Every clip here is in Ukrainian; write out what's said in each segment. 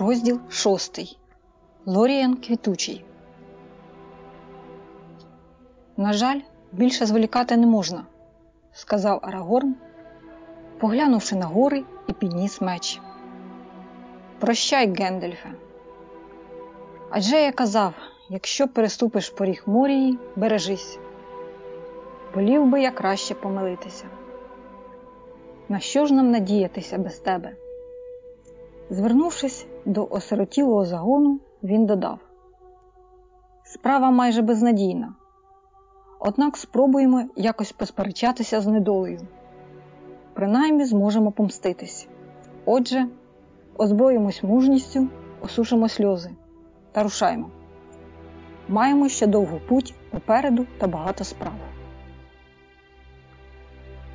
Розділ шостий. Лоріан Квітучий. На жаль, більше зволікати не можна, сказав Арагорн, поглянувши на гори і підніс меч. Прощай, Гендельфе. Адже я казав, якщо переступиш поріг Морії, бережись. Волів би я краще помилитися. На що ж нам надіятися без тебе? Звернувшись до осиротілого загону, він додав: Справа майже безнадійна. Однак спробуємо якось посперечатися з недолею. Принаймні зможемо помститись. Отже, озброїмось мужністю, осушимо сльози та рушаймо. Маємо ще довгу путь попереду та багато справ.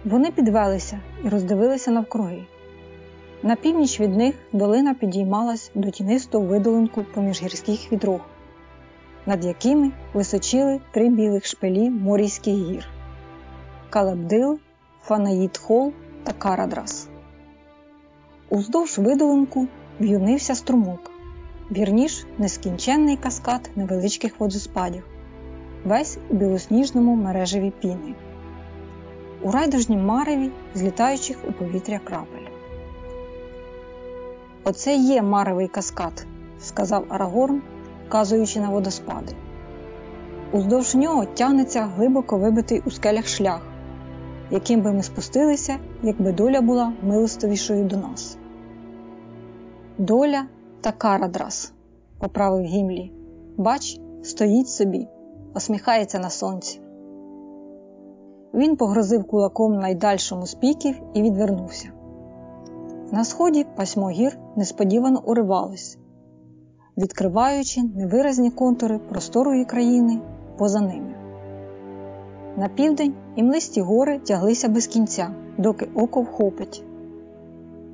Вони підвелися і роздивилися навкруги. На північ від них долина підіймалась до тінистого видолинку поміж гірських відрог, над якими височили три білих шпилі Морійських гір Калабдил, Фанаїд-Хол та Карадрас. Уздовж видолинку в'юнився струмок, вірніш нескінченний каскад невеличких водоспадів, весь у білосніжному мережеві піни, у райдужнім мареві злітаючих у повітря крапель. Оце є маревий каскад, сказав Арагорн, вказуючи на водоспади. Уздовж нього тягнеться глибоко вибитий у скелях шлях, яким би ми спустилися, якби доля була милостивішою до нас. Доля та Карадрас, поправив Гімлі. Бач, стоїть собі, осміхається на сонці. Він погрозив кулаком найдальшому з піків і відвернувся. На сході пасьмо гір несподівано уривалось, відкриваючи невиразні контури просторої країни поза ними. На південь імлисті гори тяглися без кінця, доки око вхопить.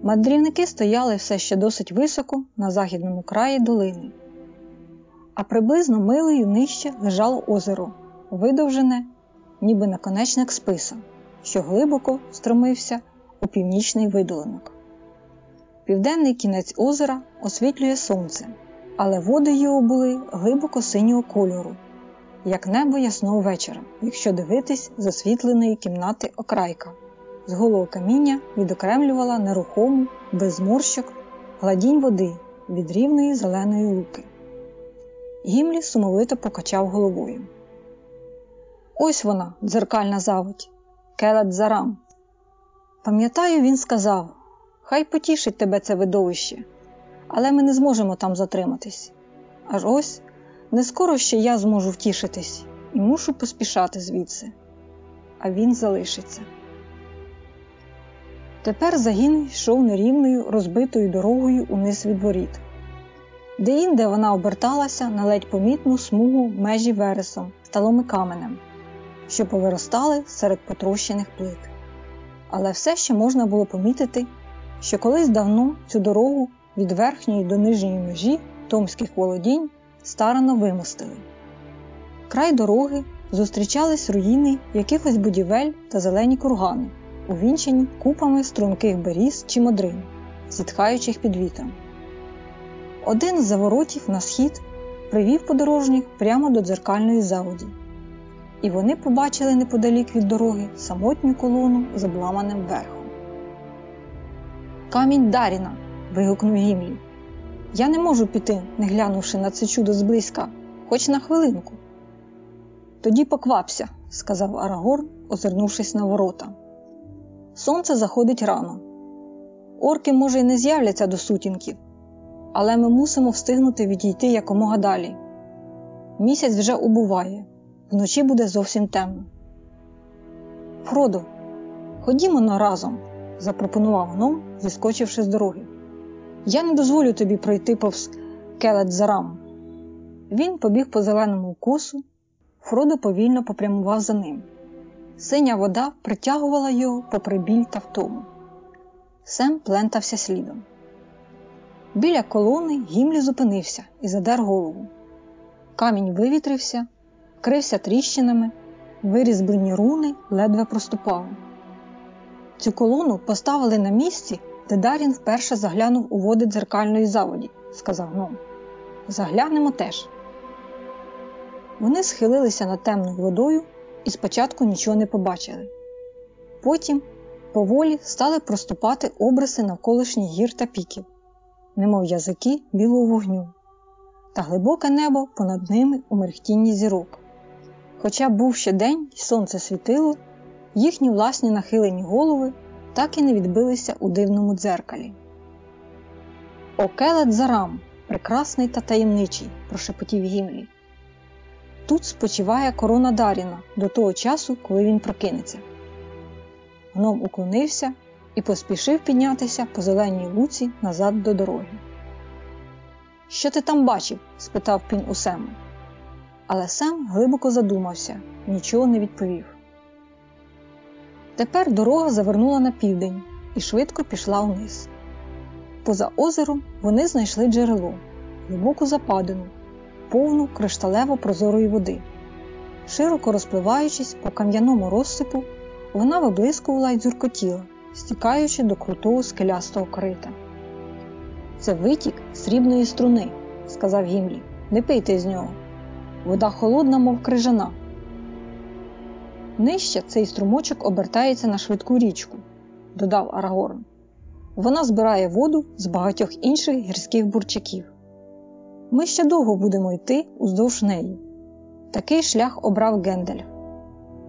Мандрівники стояли все ще досить високо на західному краї долини, а приблизно милею нижче лежало озеро, видовжене, ніби наконечник списа, що глибоко стромився у північний видолинок. Південний кінець озера освітлює сонце, але води його були глибоко синього кольору, як небо ясного вечора, якщо дивитись з освітленої кімнати окрайка. З голого каміння відокремлювала нерухому, без зморщок, гладінь води від рівної зеленої луки. Гімлі сумовито покачав головою. Ось вона, дзеркальна заводь, келет зарам. Пам'ятаю, він сказав. Хай потішить тебе це видовище, але ми не зможемо там затриматись. Аж ось не скоро ще я зможу втішитись і мушу поспішати звідси, а він залишиться. Тепер загін йшов нерівною розбитою дорогою униз від воріт. Деінде вона оберталася на ледь помітну смугу межі вересом, сталом і каменем, що повиростали серед потрощених плит. Але все ще можна було помітити що колись давно цю дорогу від верхньої до нижньої межі томських володінь старано вимостили. Край дороги зустрічались руїни якихось будівель та зелені кургани, увінчені купами струнких беріз чи модрин, зітхаючих під вітром. Один з заворотів на схід привів подорожніх прямо до дзеркальної заводі, і вони побачили неподалік від дороги самотню колону з обламаним верхом. Камінь Даріна. вигукнув Гімлі. Я не можу піти, не глянувши на це чудо зблизька, хоч на хвилинку. Тоді поквапся, сказав Арагорн, озирнувшись на ворота. Сонце заходить рано. Орки, може, й не з'являться до сутінків, але ми мусимо встигнути відійти якомога далі. Місяць вже убуває, вночі буде зовсім темно. Фродо, ходімо на разом запропонував гном, зіскочивши з дороги. Я не дозволю тобі пройти повз келет зарам. Він побіг по зеленому косу, Фродо повільно попрямував за ним. Синя вода притягувала його попри біль та втому. Сем плентався слідом. Біля колони Гімлі зупинився і задер голову. Камінь вивітрився, крився тріщинами, вирізблені руни ледве проступали. Цю колону поставили на місці, де Дарін вперше заглянув у води дзеркальної заводі сказав гном. Заглянемо теж. Вони схилилися над темною водою і спочатку нічого не побачили. Потім поволі стали проступати обриси навколишніх гір та піків, немов язики білого вогню, та глибоке небо понад ними у мерехтінні зірок. Хоча був ще день і сонце світило, їхні власні нахилені голови так і не відбилися у дивному дзеркалі. Окелет зарам, прекрасний та таємничий, прошепотів Гімлі. Тут спочиває корона Даріна до того часу, коли він прокинеться. Гном уклонився і поспішив піднятися по зеленій луці назад до дороги. Що ти там бачив? спитав пінь у Сема. Але Сем глибоко задумався, нічого не відповів. Тепер дорога завернула на південь і швидко пішла вниз. Поза озером вони знайшли джерело, глибоку западину, повну кришталево прозорої води. Широко розпливаючись по кам'яному розсипу, вона виблискувала й дзюркотіла, стікаючи до крутого скелястого крита. Це витік срібної струни, сказав Гімлі. Не пийте з нього. Вода холодна, мов крижана. Нижче цей струмочок обертається на швидку річку, додав Арагорн. Вона збирає воду з багатьох інших гірських бурчаків. Ми ще довго будемо йти уздовж неї. Такий шлях обрав Гендальф.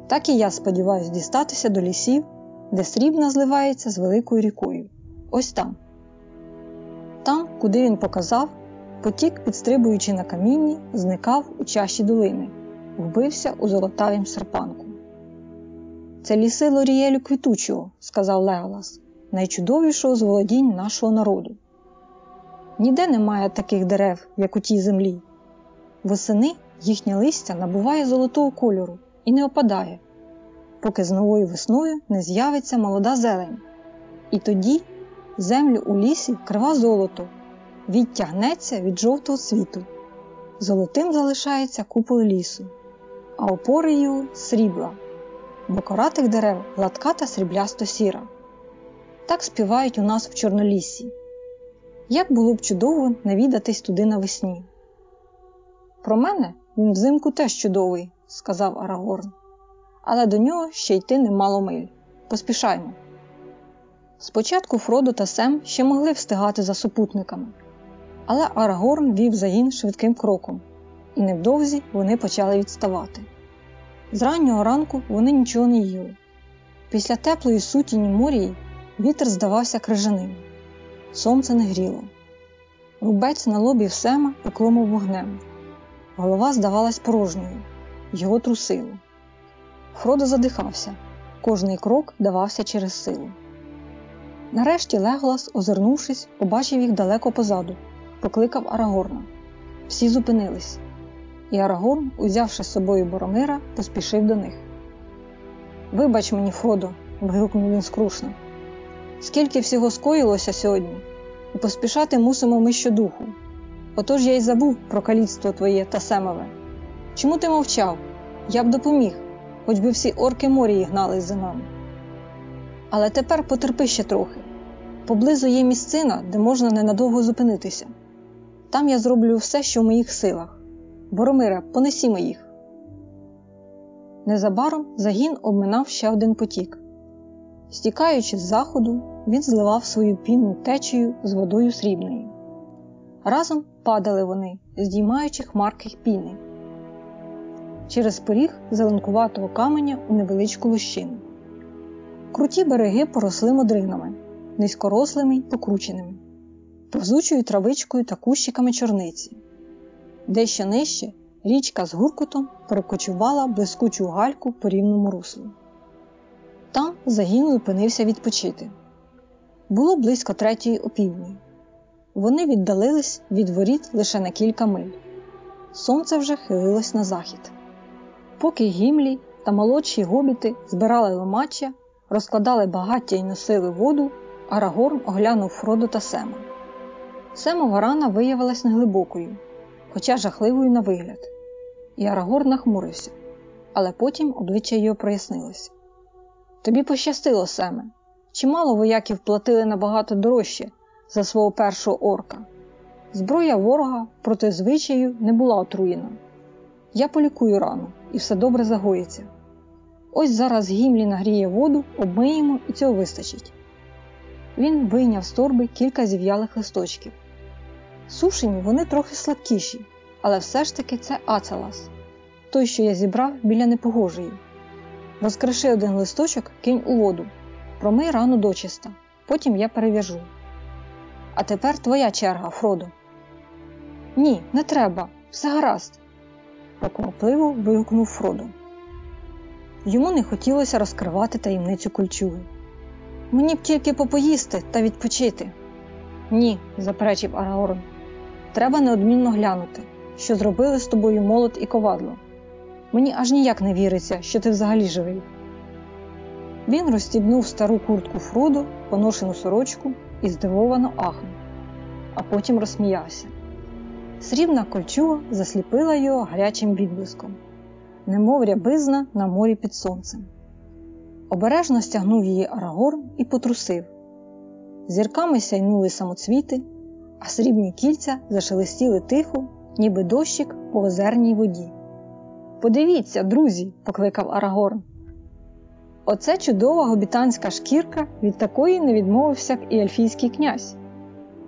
Так і я сподіваюся дістатися до лісів, де срібна зливається з великою рікою. Ось там. Там, куди він показав, потік, підстрибуючи на камінні, зникав у чаші долини, вбився у золотавім серпанку. Це ліси Лорієлю квітучого, сказав Леголас, найчудовішого з володінь нашого народу. Ніде немає таких дерев, як у тій землі. Восени їхнє листя набуває золотого кольору і не опадає, поки з новою весною не з'явиться молода зелень. І тоді землю у лісі крива золото, відтягнеться від жовтого світу. Золотим залишається купол лісу, а опори його срібла, бо кора дерев гладка та сріблясто сіра. Так співають у нас в Чорноліссі. Як було б чудово навідатись туди навесні. Про мене він взимку теж чудовий, сказав Арагорн, але до нього ще йти немало миль. Поспішаймо. Спочатку Фродо та Сем ще могли встигати за супутниками, але Арагорн вів загін швидким кроком, і невдовзі вони почали відставати. З раннього ранку вони нічого не їли. Після теплої сутіні морії вітер здавався крижаним, сонце не гріло. Рубець на лобі в Сема вогнем. Голова здавалась порожньою, його трусило. Фродо задихався, кожний крок давався через силу. Нарешті Леголас, озирнувшись, побачив їх далеко позаду, покликав Арагорна. Всі зупинились, і Арагорн, узявши з собою Боромира, поспішив до них. Вибач мені, Фродо, вигукнув він скрушно. Скільки всього скоїлося сьогодні, і поспішати мусимо ми щодуху. Отож я й забув про каліцтво твоє та семове. Чому ти мовчав? Я б допоміг, хоч би всі орки морії гнались за нами. Але тепер потерпи ще трохи. Поблизу є місцина, де можна ненадовго зупинитися. Там я зроблю все, що в моїх силах. Боромире, понесімо їх. Незабаром загін обминав ще один потік. Стікаючи з заходу, він зливав свою пінну течію з водою срібною. Разом падали вони, здіймаючи хмарки піни. Через поріг зеленкуватого каменя у невеличку лощину. Круті береги поросли модринами, низькорослими й покрученими, повзучою травичкою та кущиками чорниці. Дещо нижче річка з гуркотом перекочувала блискучу гальку по рівному руслу. Там загін опинився відпочити. Було близько третьої опівдні. Вони віддалились від воріт лише на кілька миль. Сонце вже хилилось на захід. Поки гімлі та молодші гобіти збирали ломачя, розкладали багаття й носили воду, Арагорн оглянув Фроду та Сема. Семова рана виявилась неглибокою, хоча жахливою на вигляд, і Арагорн нахмурився, але потім обличчя його прояснилося. Тобі пощастило, Семе. Чимало вояків платили набагато дорожче за свого першого орка. Зброя ворога проти звичаю не була отруєна. Я полікую рану, і все добре загоїться. Ось зараз Гімлі нагріє воду, обмиємо і цього вистачить. Він вийняв з торби кілька зів'ялих листочків. Сушені вони трохи сладкіші, але все ж таки це ацелас, той, що я зібрав біля непогожої. Розкриши один листочок, кинь у воду, промий рану дочиста, потім я перев'яжу. А тепер твоя черга, Фродо. Ні, не треба, все гаразд, поквапливо вигукнув Фродо. Йому не хотілося розкривати таємницю кольчуги. Мені б тільки попоїсти та відпочити. Ні, заперечив Арагорн. Треба неодмінно глянути, що зробили з тобою молот і ковадло. Мені аж ніяк не віриться, що ти взагалі живий. Він розстібнув стару куртку Фроду, поношену сорочку і здивовано ахнув, а потім розсміявся. Срібна кольчуга засліпила його гарячим відблиском, немов рябизна на морі під сонцем. Обережно стягнув її Арагорн і потрусив. Зірками сяйнули самоцвіти, а срібні кільця зашелестіли тихо, ніби дощик по озерній воді. Подивіться, друзі, покликав Арагорн. Оце чудова гобітанська шкірка, від такої не відмовився б і ельфійський князь.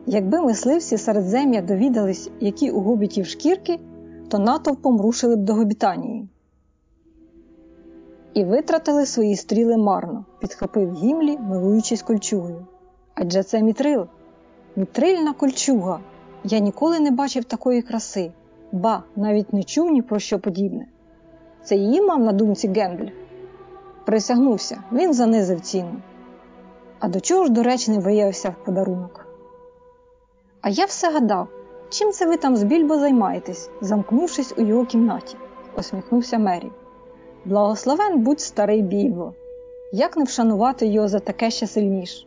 Якби мисливці середзем'я довідались, які у гобітів шкірки, то натовпом рушили б до Гобітанії. І витратили свої стріли марно, підхопив Гімлі, милуючись кольчугою. Адже це мітрил. Мітрильна кольчуга. Я ніколи не бачив такої краси, ба, навіть не чув ні про що подібне. Це її мав на думці Гендль? Присягнувся, він занизив ціну. А до чого ж доречний виявився в подарунок? А я все гадав, чим це ви там з більбо займаєтесь, замкнувшись у його кімнаті, посміхнувся Мері. Благословен будь старий більбо. Як не вшанувати його за таке ще сильніш?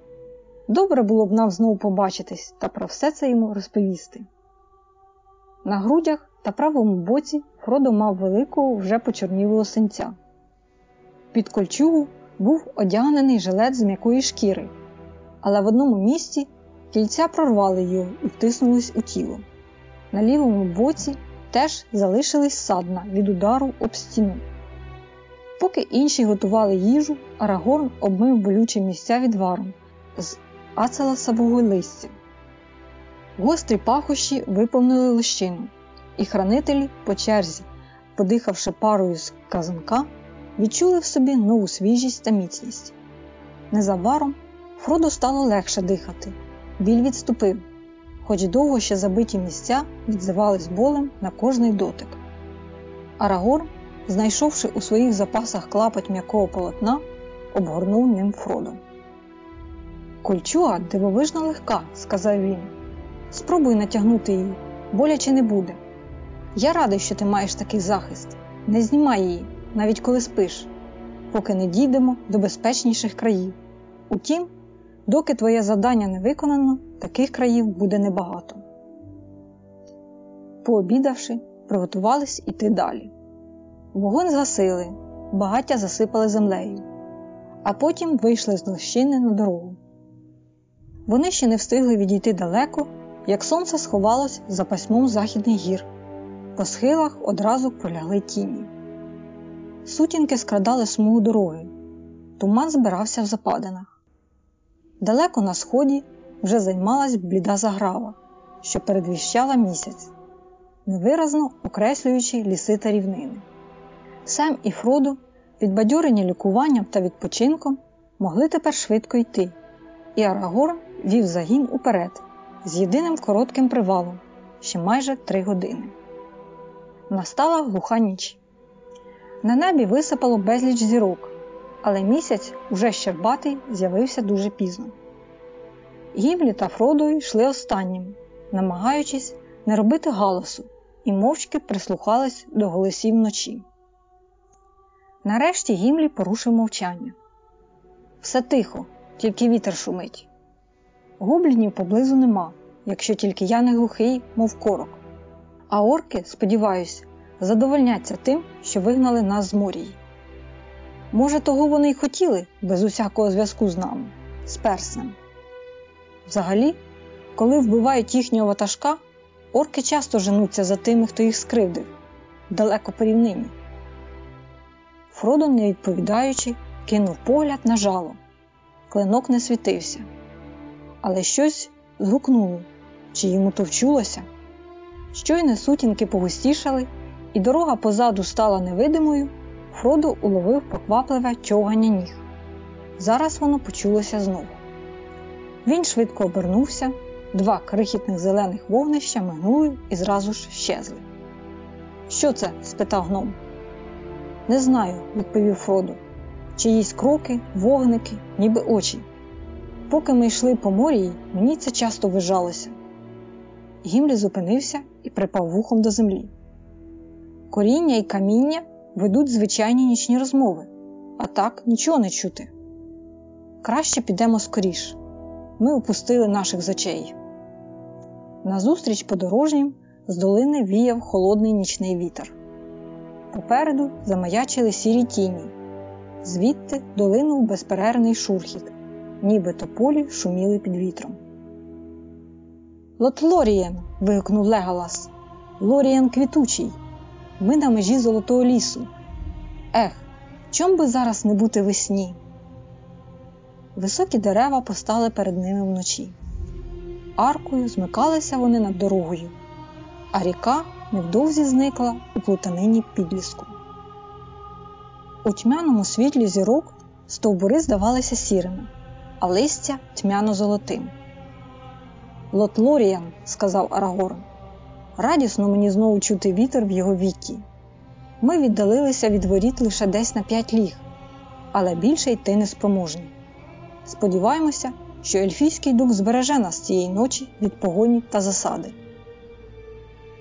Добре було б нам знову побачитись та про все це йому розповісти. На грудях та правому боці Фродо мав великого вже почорнілого синця. Під кольчугу був одягнений жилет з м'якої шкіри, але в одному місці кільця прорвали його і втиснулись у тіло. На лівому боці теж залишились садна від удару об стіну. Поки інші готували їжу, Арагорн обмив болючі місця відваром з ацеласового листя. Гострі пахощі виповнили лищину, і хранителі по черзі, подихавши парою з казанка, відчули в собі нову свіжість та міцність. Незабаром Фроду стало легше дихати, біль відступив, хоч довго ще забиті місця відзивались болем на кожний дотик. Арагорн, знайшовши у своїх запасах клапоть м'якого полотна, обгорнув ним Фродо. Кольчуга дивовижно легка, сказав він. Спробуй натягнути її, боляче не буде. Я радий, що ти маєш такий захист. Не знімай її, навіть коли спиш, поки не дійдемо до безпечніших країв. Утім, доки твоє завдання не виконано, таких країв буде небагато. Пообідавши, приготувались іти далі. Вогонь згасили, багаття засипали землею, а потім вийшли з лощини на дорогу. Вони ще не встигли відійти далеко, як сонце сховалось за пасьмом західних гір. По схилах одразу пролягли тіні. Сутінки скрадали смугу дороги, туман збирався в западинах. Далеко на сході вже займалась бліда заграва, що передвіщала місяць, невиразно окреслюючи ліси та рівнини. Сем і Фроду, підбадьорені лікуванням та відпочинком, могли тепер швидко йти, і Арагорн вів загін уперед з єдиним коротким привалом ще майже три години. Настала глуха ніч. На небі висипало безліч зірок, але місяць, уже щербатий, з'явився дуже пізно. Гімлі та Фродо йшли останніми, намагаючись не робити галасу і мовчки прислухались до голосів вночі. Нарешті Гімлі порушив мовчання. Все тихо, тільки вітер шумить. Гоблінів поблизу нема, якщо тільки я не глухий, мов корок. А орки, сподіваюся, задовольняться тим, що вигнали нас з морії. Може, того вони й хотіли без усякого зв'язку з нами, з перснем. Взагалі, коли вбивають їхнього ватажка, Орки часто женуться за тими, хто їх скривдив, далеко по рівнині. Фродо, не відповідаючи, кинув погляд на жало. Клинок не світився, але щось згукнуло, чи йому то вчулося. Щойно сутінки погустішали, і дорога позаду стала невидимою, Фродо уловив поквапливе човгання ніг. Зараз воно почулося знову. Він швидко обернувся, два крихітних зелених вогнища мигнули і зразу ж щезли. Що це? спитав гном. Не знаю, відповів Фродо. Чиїсь кроки, вогники, ніби очі. Поки ми йшли по морі, мені це часто вижалося. Гімлі зупинився і припав вухом до землі. Коріння і каміння ведуть звичайні нічні розмови, а так нічого не чути. Краще підемо скоріш. Ми опустили наших з очей. Назустріч подорожнім з долини віяв холодний нічний вітер. Попереду замаячили сірі тіні, звідти долинув безперервний шурхіт, ніби тополі шуміли під вітром. Лотлорієн. вигукнув Леголас. Лорієн квітучий. Ми на межі золотого лісу. Ех, чом би зараз не бути весні? Високі дерева постали перед ними вночі. Аркою змикалися вони над дорогою, а ріка невдовзі зникла у плутанині підліску. У тьмяному світлі зірок стовбури здавалися сірими, а листя тьмяно золотим. Лотлоріан, сказав Арагорн, радісно мені знову чути вітер в його вікі. Ми віддалилися від воріт лише десь на п'ять ліг, але більше йти не спроможні. Сподіваємося, що ельфійський дух збереже нас цієї ночі від погоні та засади.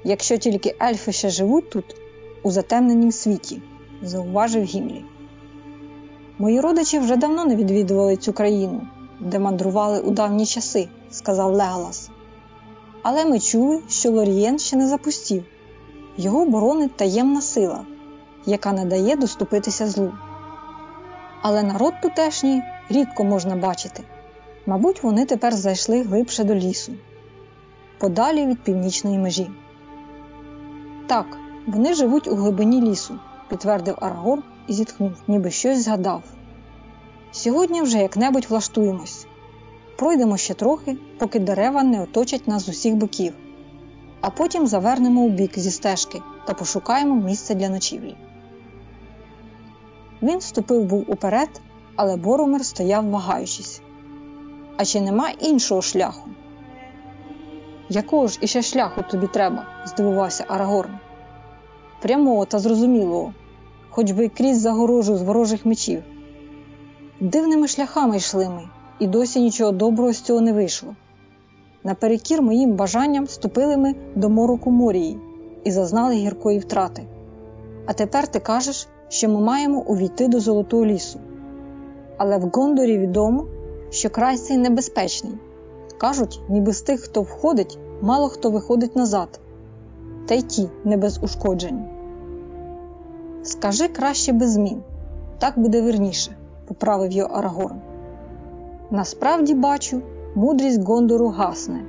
Якщо тільки ельфи ще живуть тут, у затемненім світі, зауважив Гімлі. Мої родичі вже давно не відвідували цю країну, де мандрували у давні часи, сказав Леголас. Але ми чули, що Лорієн ще не запустів. Його боронить таємна сила, яка не дає доступитися злу. Але народ тутешній рідко можна бачити. Мабуть, вони тепер зайшли глибше до лісу, подалі від північної межі. Так, вони живуть у глибині лісу, підтвердив Арагор і зітхнув, ніби щось згадав. Сьогодні вже як-небудь влаштуємось. Пройдемо ще трохи, поки дерева не оточать нас з усіх боків, а потім завернемо у бік зі стежки та пошукаємо місце для ночівлі. Він ступив був уперед, але Боромир стояв, вагаючись. А чи нема іншого шляху? Якого ж іще шляху тобі треба? здивувався Арагорн. Прямого та зрозумілого, хоч би крізь загорожу з ворожих мечів. Дивними шляхами йшли ми, і досі нічого доброго з цього не вийшло. Наперекір моїм бажанням ступили ми до мороку морії і зазнали гіркої втрати. А тепер ти кажеш, що ми маємо увійти до Золотого лісу. Але в Гондорі відомо, що край цей небезпечний. Кажуть, ніби з тих, хто входить, мало хто виходить назад, та й ті не без ушкоджень. Скажи краще без змін, так буде вірніше, поправив його Арагорн. Насправді бачу, мудрість Гондору гасне,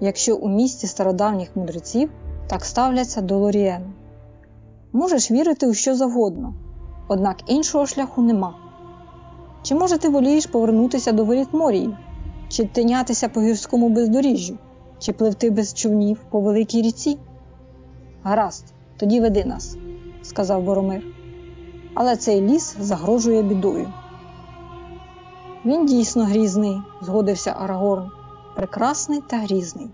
якщо у місті стародавніх мудреців так ставляться до Лорієну. Можеш вірити у що завгодно, однак іншого шляху нема. Чи може ти волієш повернутися до воріт морії, чи тинятися по гірському бездоріжжю, чи пливти без човнів по великій ріці? Гаразд, тоді веди нас, сказав Боромир. Але цей ліс загрожує бідою. Він дійсно грізний, згодився Арагорн, прекрасний та грізний.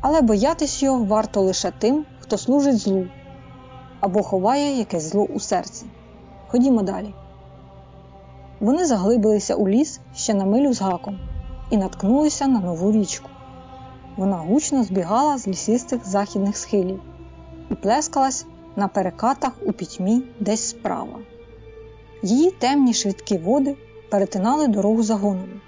Але боятись його варто лише тим, хто служить злу або ховає якесь зло у серці. Ходімо далі. Вони заглибилися у ліс ще на милю з гаком і наткнулися на нову річку. Вона гучно збігала з лісистих західних схилів і плескалась на перекатах у пітьмі десь справа. Її темні швидкі води перетинали дорогу загонові,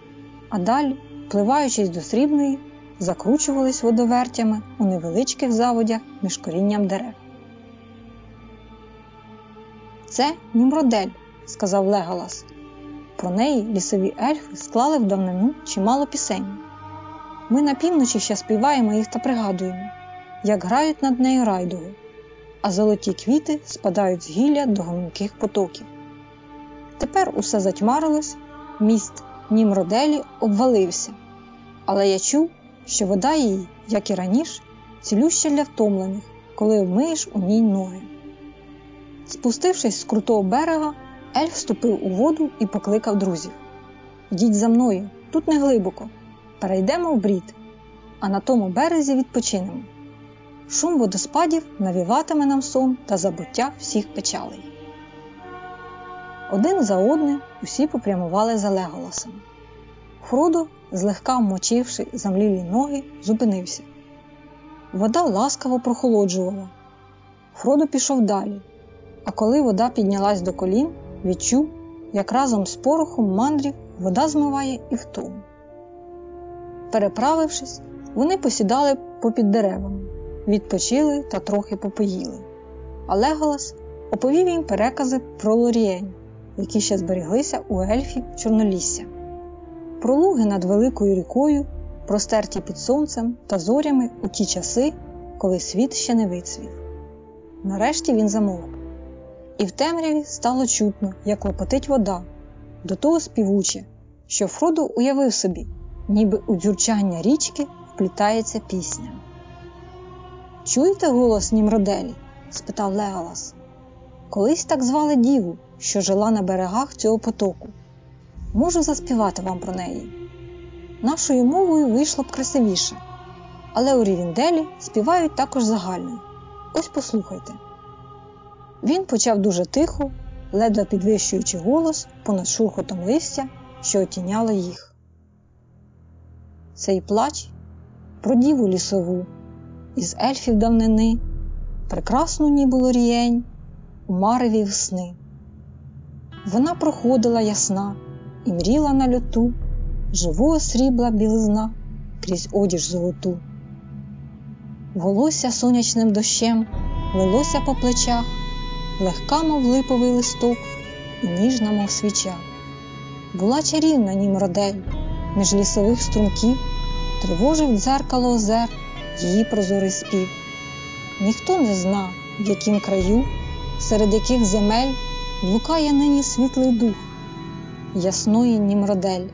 а далі, пливаючись до срібної, закручувались водовертями у невеличких заводях між корінням дерев. Це Німродель, сказав Леголас. Про неї лісові ельфи склали в давнину чимало пісень. Ми на півночі ще співаємо їх та пригадуємо, як грають над нею райдуги, а золоті квіти спадають з гілля до гомінких потоків. Тепер усе затьмарилось, міст Німроделі обвалився, але я чув, що вода її, як і раніше, цілюща для втомлених, коли вмиєш у ній ноги. Спустившись з крутого берега, ельф вступив у воду і покликав друзів: Йдіть за мною, тут не глибоко, перейдемо в брід, а на тому березі відпочинемо. Шум водоспадів навіватиме нам сон та забуття всіх печалей. Один за одним усі попрямували за Леголасом. Фродо, злегка вмочивши замлілі ноги, зупинився. Вода ласкаво прохолоджувала. Фродо пішов далі, а коли вода піднялась до колін, відчув, як разом з порохом мандрів вода змиває і втому. Переправившись, вони посідали попід деревами, відпочили та трохи попоїли. А Леголас оповів їм перекази про Лорієнь, які ще зберіглися у ельфів Чорнолісся, про луги над великою рікою, простерті під сонцем та зорями у ті часи, коли світ ще не вицвів. Нарешті він замовк, і в темряві стало чутно, як лопотить вода, до того співуче, що Фродо уявив собі, ніби у дзюрчання річки вплітається пісня. Чуєте голос Німроделі? спитав Леолас. Колись так звали діву, що жила на берегах цього потоку. Можу заспівати вам про неї. Нашою мовою вийшло б красивіше, але у Рівінделі співають також загальною. Ось послухайте. Він почав дуже тихо, ледве підвищуючи голос понад шурхотом листя, що отіняло їх. Цей плач про діву лісову, із ельфів давнини, прекрасну ніби лорієнь, мареві сни. Вона проходила ясна і мріла на льоту, живого срібла білизна крізь одіж золоту. Волосся сонячним дощем лилося по плечах, легка, мов липовий листок, і ніжна, мов свіча. Була чарівна німродель, між лісових струмків, тривожив дзеркало озер її прозорий спів. Ніхто не зна, в яким краю, серед яких земель блукає нині світлий дух ясної німродель.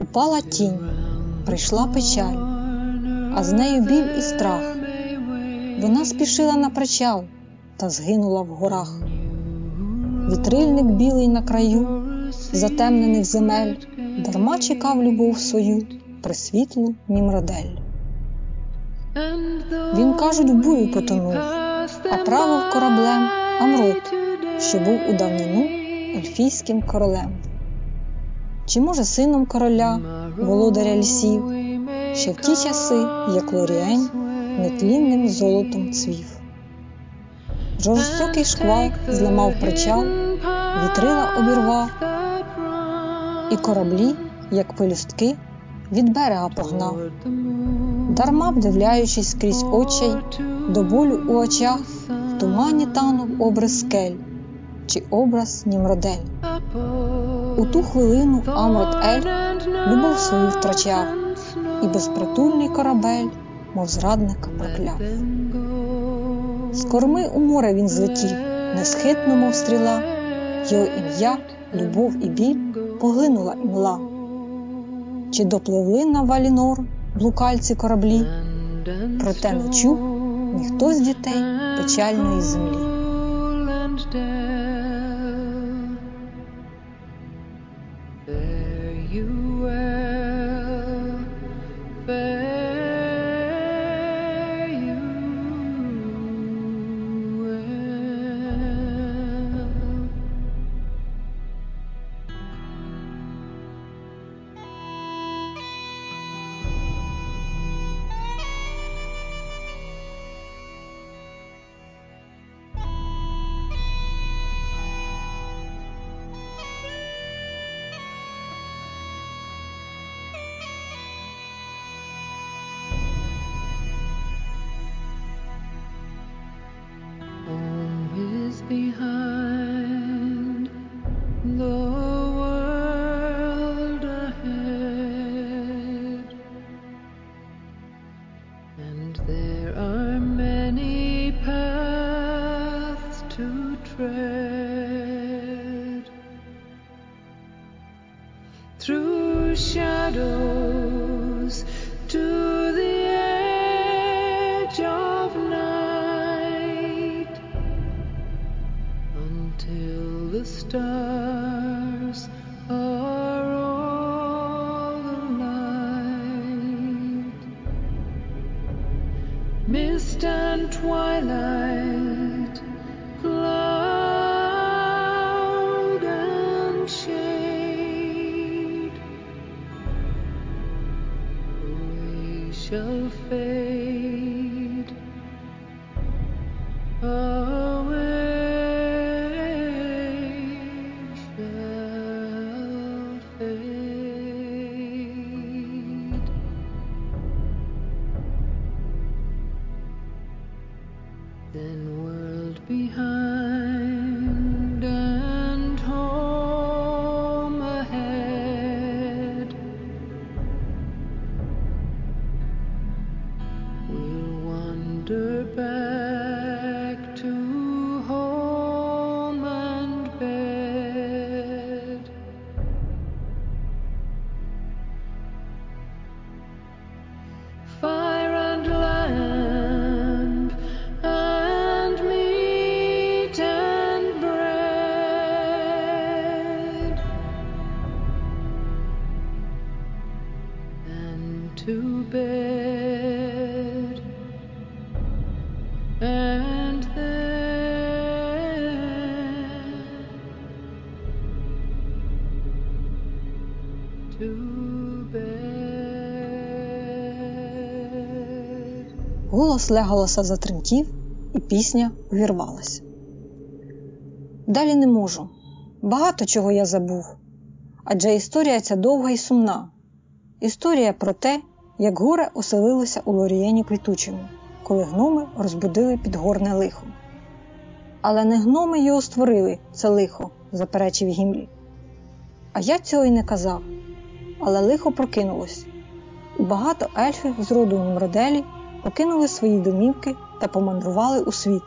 Упала тінь, прийшла печаль, а з нею біль і страх. Вона спішила на причал та згинула в горах. Вітрильник білий на краю затемнених земель, дарма чекав любов свою присвітлу німродель. Він, кажуть, в бою потонув, а правив кораблем Амрот, що був у давнину ельфійським королем. Чи, може, сином короля, володаря лісів, ще в ті часи, як Лоріень, нетлінним золотом цвів. Жорстокий шквал зламав причал, вітрила обірвав, і кораблі, як пелюстки, від берега погнав, дарма вдивляючись крізь очей, до болю у очах, в тумані танув образ скель чи образ Німродель. У ту хвилину Амрот Ель любов свою втрачав, і безпритульний корабель, мов зрадника прокляв. З корми у море він злетів, несхитно, мов стріла, його ім'я, любов і біль поглинула імла. Чи допливли на Валінор блукальці кораблі, проте не чув ніхто з дітей печальної землі. To bed and then to bed. Голос Леголоса затремтів, і пісня увірвалась. Далі не можу. Багато чого я забув. Адже історія ця довга і сумна. Історія про те, як горе оселилося у Лорієні квітучому, коли гноми розбудили підгорне лихо. Але не гноми його створили, це лихо, заперечив Гімлі. А я цього й не казав. Але лихо прокинулось, і багато ельфів з роду Німроделі покинули свої домівки та помандрували у світ.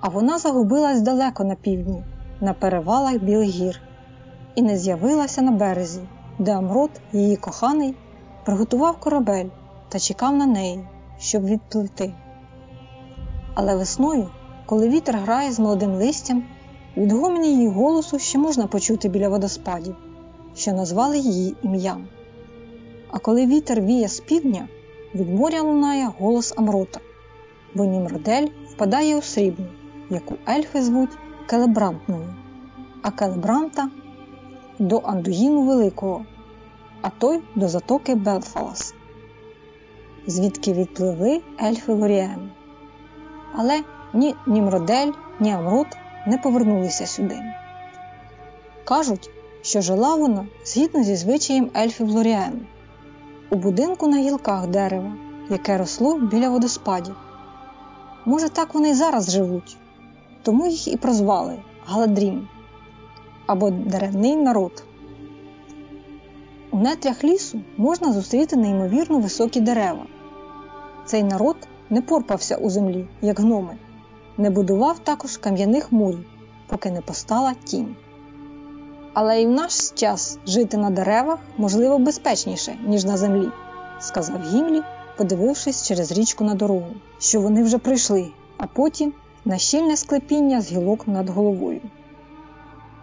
А вона загубилась далеко на півдні, на перевалах білих гір, і не з'явилася на березі, де Амрот, її коханий, приготував корабель та чекав на неї, щоб відпливти. Але весною, коли вітер грає з молодим листям, відгомін її голосу ще можна почути біля водоспадів, що назвали її ім'ям. А коли вітер віє з півдня, від моря лунає голос Амрота, бо Німродель впадає у срібну, яку ельфи звуть Келебрантною, а Келебранта до Андуїну Великого, а той до затоки Белфалас, звідки відпливли ельфи Лоріену. Але ні Німродель, ні Амрот не повернулися сюди. Кажуть, що жила вона згідно зі звичаєм ельфів Лоріену у будинку на гілках дерева, яке росло біля водоспадів. Може, так вони й зараз живуть, тому їх і прозвали Галадрім або деревний народ. У нетрях лісу можна зустріти неймовірно високі дерева. Цей народ не порпався у землі, як гноми, не будував також кам'яних мурів, поки не постала тінь. Але і в наш час жити на деревах можливо безпечніше, ніж на землі, сказав Гімлі, подивившись через річку на дорогу, що вони вже прийшли, а потім на щільне склепіння з гілок над головою.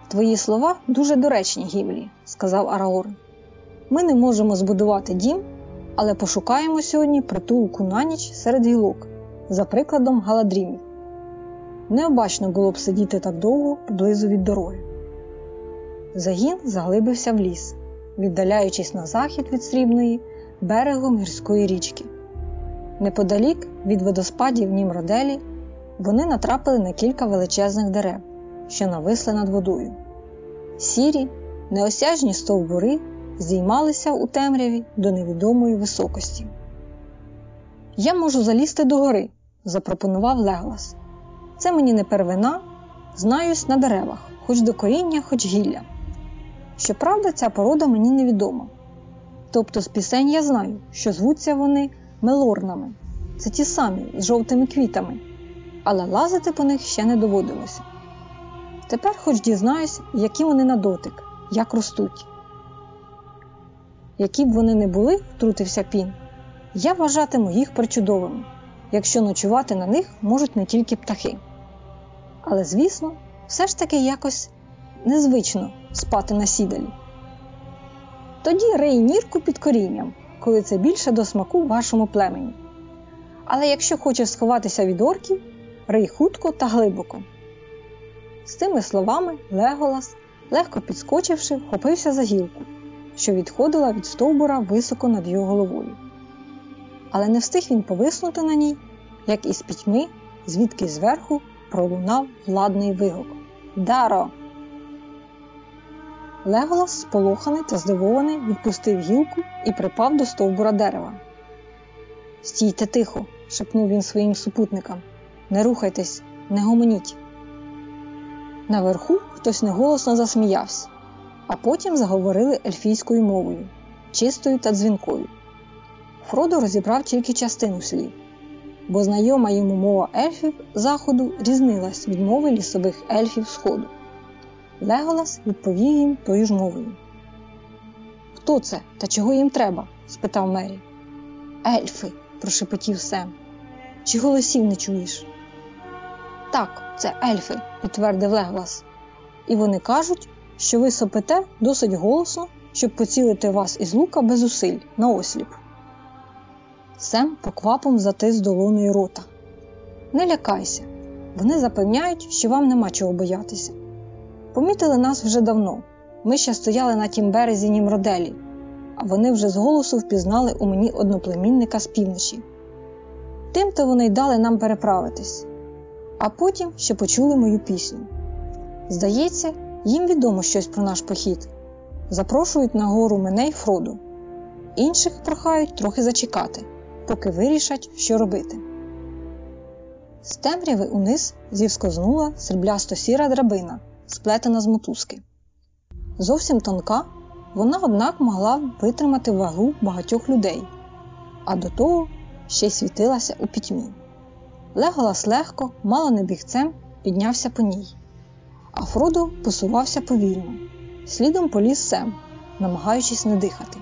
Твої слова дуже доречні, Гімлі, сказав Арагорн. Ми не можемо збудувати дім, але пошукаємо сьогодні притулку на ніч серед гілок, за прикладом Галадрімів. Необачно було б сидіти так довго поблизу від дороги. Загін заглибився в ліс, віддаляючись на захід від срібної берегом гірської річки. Неподалік від водоспадів Німроделі вони натрапили на кілька величезних дерев, що нависли над водою. Сірі, неосяжні стовбури здіймалися у темряві до невідомої високості. Я можу залізти до гори, запропонував Леглас. Це мені не первина, знаюсь на деревах, хоч до коріння, хоч гілля. Щоправда, ця порода мені невідома. Тобто з пісень я знаю, що звуться вони мелорнами, це ті самі з жовтими квітами, але лазити по них ще не доводилося. Тепер хоч дізнаюсь, які вони на дотик, як ростуть. Які б вони не були, втрутився Пін, я вважатиму їх причудовими, якщо ночувати на них можуть не тільки птахи. Але, звісно, все ж таки якось незвично спати на сідалі. Тоді рей нірку під корінням, коли це більше до смаку вашому племені. Але якщо хочеш сховатися від орків, рий хутко та глибоко. З тими словами Леголас, легко підскочивши, вхопився за гілку, що відходила від стовбура високо над його головою. Але не встиг він повиснути на ній, як із пітьми, звідки зверху пролунав владний вигук Даро! Леголас, сполоханий та здивований, відпустив гілку і припав до стовбура дерева. Стійте тихо, шепнув він своїм супутникам. Не рухайтесь, не гомоніть. Наверху хтось неголосно засміявся, а потім заговорили ельфійською мовою, чистою та дзвінкою. Фродо розібрав тільки частину слів, бо знайома йому мова ельфів заходу різнилась від мови лісових ельфів сходу. Леголас відповів їм тою ж мовою. Хто це та чого їм треба? спитав Мері. Ельфи, прошепотів Сем. Чи голосів не чуєш? Так, це ельфи, підтвердив Леголас. І вони кажуть, що ви сопите досить голосно, щоб поцілити вас із лука без зусиль на осліп. Сем поквапом затис долоною рота. Не лякайся, вони запевняють, що вам нема чого боятися. Помітили нас вже давно. Ми ще стояли на тім березі Німроделі, а вони вже з голосу впізнали у мені одноплемінника з півночі. Тим-то вони й дали нам переправитись, а потім ще почули мою пісню. Здається, їм відомо щось про наш похід. Запрошують на гору мене й Фроду. Інших прохають трохи зачекати, поки вирішать, що робити. З темряви униз зівскознула сріблясто сіра драбина сплетена з мотузки. Зовсім тонка, вона, однак, могла витримати вагу багатьох людей, а до того ще й світилася у пітьмі. Леголас легко, мало не бігцем, піднявся по ній, а Фродо посувався повільно, слідом поліз Сем, намагаючись не дихати.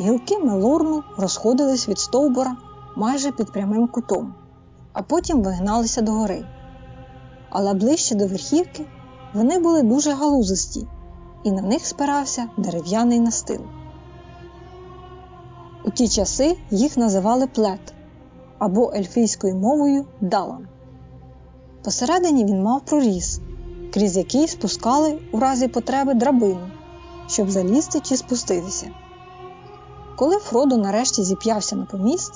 Гілки мелорну розходились від стовбура майже під прямим кутом, а потім вигналися догори. Але ближче до верхівки вони були дуже галузисті, і на них спирався дерев'яний настил. У ті часи їх називали плет або ельфійською мовою далан. Посередині він мав проріз, крізь який спускали у разі потреби драбину, щоб залізти чи спуститися. Коли Фродо нарешті зіп'явся на поміст,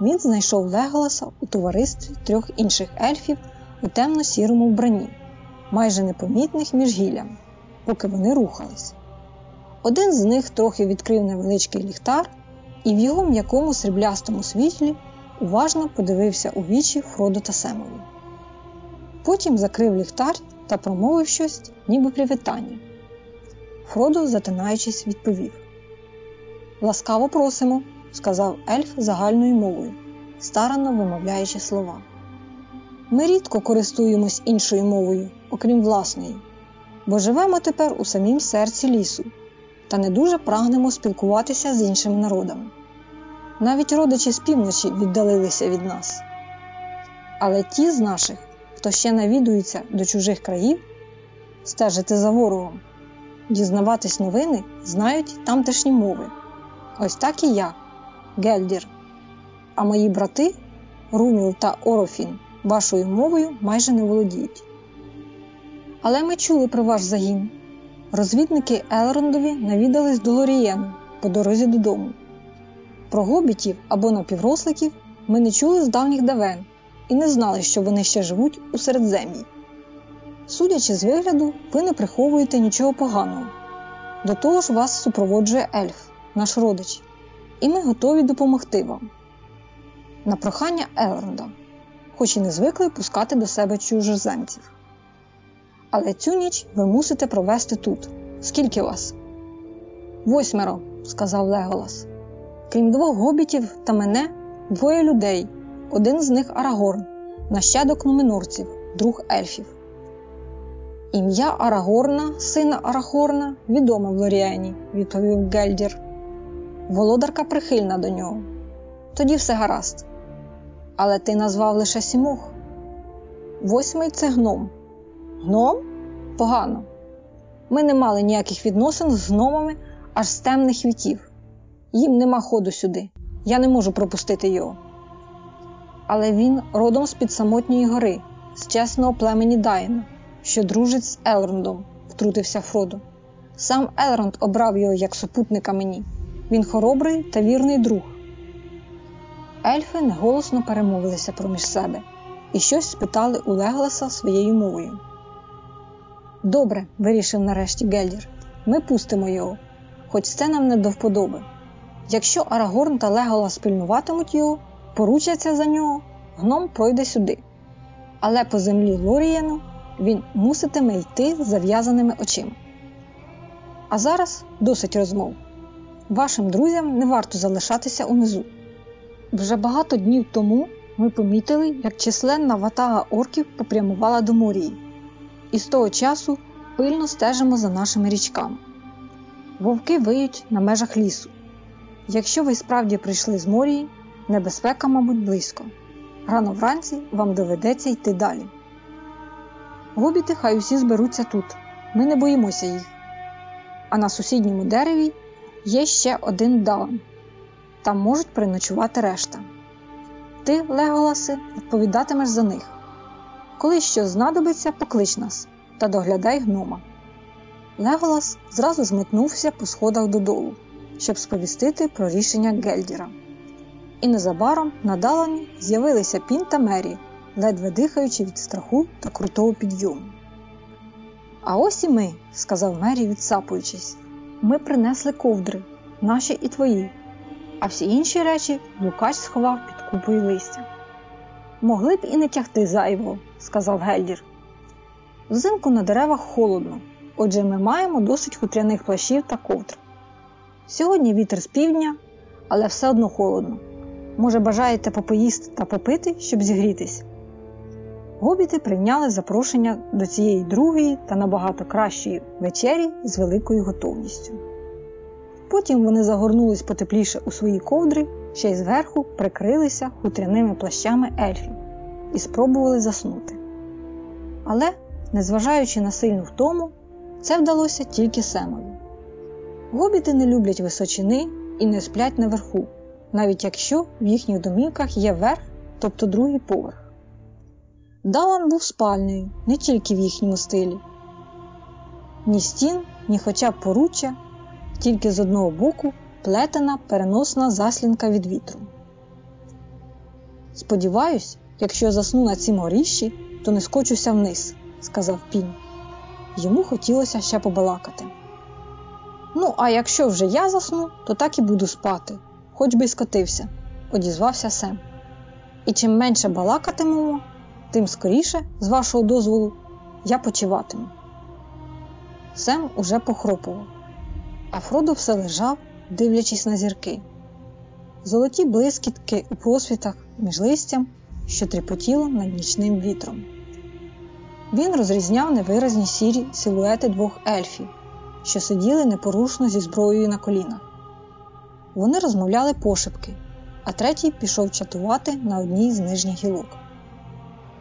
він знайшов Леголаса у товаристві трьох інших ельфів у темно-сірому вбранні майже непомітних між гіллями, поки вони рухались. Один з них трохи відкрив невеличкий ліхтар і в його м'якому сріблястому світлі уважно подивився у вічі Фроду та Семові. Потім закрив ліхтар та промовив щось, ніби привітання. Фродо, затинаючись, відповів: Ласкаво просимо, сказав ельф загальною мовою, старанно вимовляючи слова. Ми рідко користуємось іншою мовою, окрім власної, бо живемо тепер у самім серці лісу та не дуже прагнемо спілкуватися з іншими народами. Навіть родичі з півночі віддалилися від нас. Але ті з наших, хто ще навідується до чужих країв, стежити за ворогом, дізнаватись новини, знають тамтешні мови. Ось так і я, Гельдір. А мої брати Руміл та Орофін вашою мовою майже не володіють. Але ми чули про ваш загін. Розвідники Елрондові навідались до Лорієну по дорозі додому. Про гобітів або напівросликів ми не чули з давніх давен і не знали, що вони ще живуть у середзем'ї. Судячи з вигляду, ви не приховуєте нічого поганого. До того ж вас супроводжує ельф, наш родич, і ми готові допомогти вам. На прохання Елронда хоч і не звикли пускати до себе чужоземців. Але цю ніч ви мусите провести тут. Скільки вас? Восьмеро, сказав Леголас. Крім двох гобітів та мене, двоє людей. Один з них Арагорн, нащадок нуминорців, друг ельфів. Ім'я Арагорна, сина Арагорна, відоме в Лоріані, відповів Гельдір. володарка прихильна до нього. Тоді все гаразд. Але ти назвав лише сімох. Восьмий це гном. Гном? Погано. Ми не мали ніяких відносин з гномами аж з темних вітів. Їм нема ходу сюди. Я не можу пропустити його. Але він родом з під самотньої гори, з чесного племені Дайна, що дружить з Елрондом, втрутився Фродо. Сам Елронд обрав його як супутника мені. Він хоробрий та вірний друг. Ельфи неголосно перемовилися проміж себе і щось спитали у Леголаса своєю мовою. Добре, вирішив нарешті Гельдір. Ми пустимо його, хоч це нам не до вподоби. Якщо Арагорн та Леголас пильнуватимуть його, поручаться за нього, гном пройде сюди. Але по землі Лорієну він муситиме йти з зав'язаними очима. А зараз досить розмов. Вашим друзям не варто залишатися унизу. Вже багато днів тому ми помітили, як численна ватага орків попрямувала до Морії, і з того часу пильно стежимо за нашими річками. Вовки виють на межах лісу. Якщо ви справді прийшли з Морії, небезпека, мабуть, близько. Рано вранці вам доведеться йти далі. Гобіти хай усі зберуться тут. Ми не боїмося їх. А на сусідньому дереві є ще один даун. Там можуть переночувати решта. Ти, Леголаси, відповідатимеш за них. Коли що знадобиться, поклич нас та доглядай гнома. Леголас зразу зметнувся по сходах додолу, щоб сповістити про рішення Гельдіра. І незабаром на далані з'явилися Пін та Мері, ледве дихаючи від страху та крутого підйому. А ось і ми, сказав Мері, відсапуючись, ми принесли ковдри, наші і твої, а всі інші речі Лукач сховав під купою листя. Могли б і не тягти зайвого, сказав Гельдір. Взимку на деревах холодно, отже ми маємо досить хутряних плащів та ковдр. Сьогодні вітер з півдня, але все одно холодно. Може, бажаєте попоїсти та попити, щоб зігрітись? Гобіти прийняли запрошення до цієї другої та набагато кращої вечері з великою готовністю. Потім вони загорнулись потепліше у свої ковдри, ще й зверху прикрилися хутряними плащами ельфів і спробували заснути. Але, незважаючи на сильну втому, це вдалося тільки Семові. Гобіти не люблять височини і не сплять наверху, навіть якщо в їхніх домівках є верх, тобто другий поверх. Далан був спальнею не тільки в їхньому стилі. Ні стін, ні хоча б поруччя, тільки з одного боку плетена переносна заслінка від вітру. Сподіваюсь, якщо я засну на цім горіщі, то не скочуся вниз, сказав Пінь. Йому хотілося ще побалакати. Ну, а якщо вже я засну, то так і буду спати, хоч би й скотився, одізвався Сем. І чим менше балакатимемо, тим скоріше, з вашого дозволу, я почиватиму. Сем уже похропував, а Фродо все лежав, дивлячись на зірки. Золоті блискітки у просвітах між листям, що тріпотіло над нічним вітром. Він розрізняв невиразні сірі силуети двох ельфів, що сиділи непорушно зі зброєю на колінах. Вони розмовляли пошепки, а третій пішов чатувати на одній з нижніх гілок.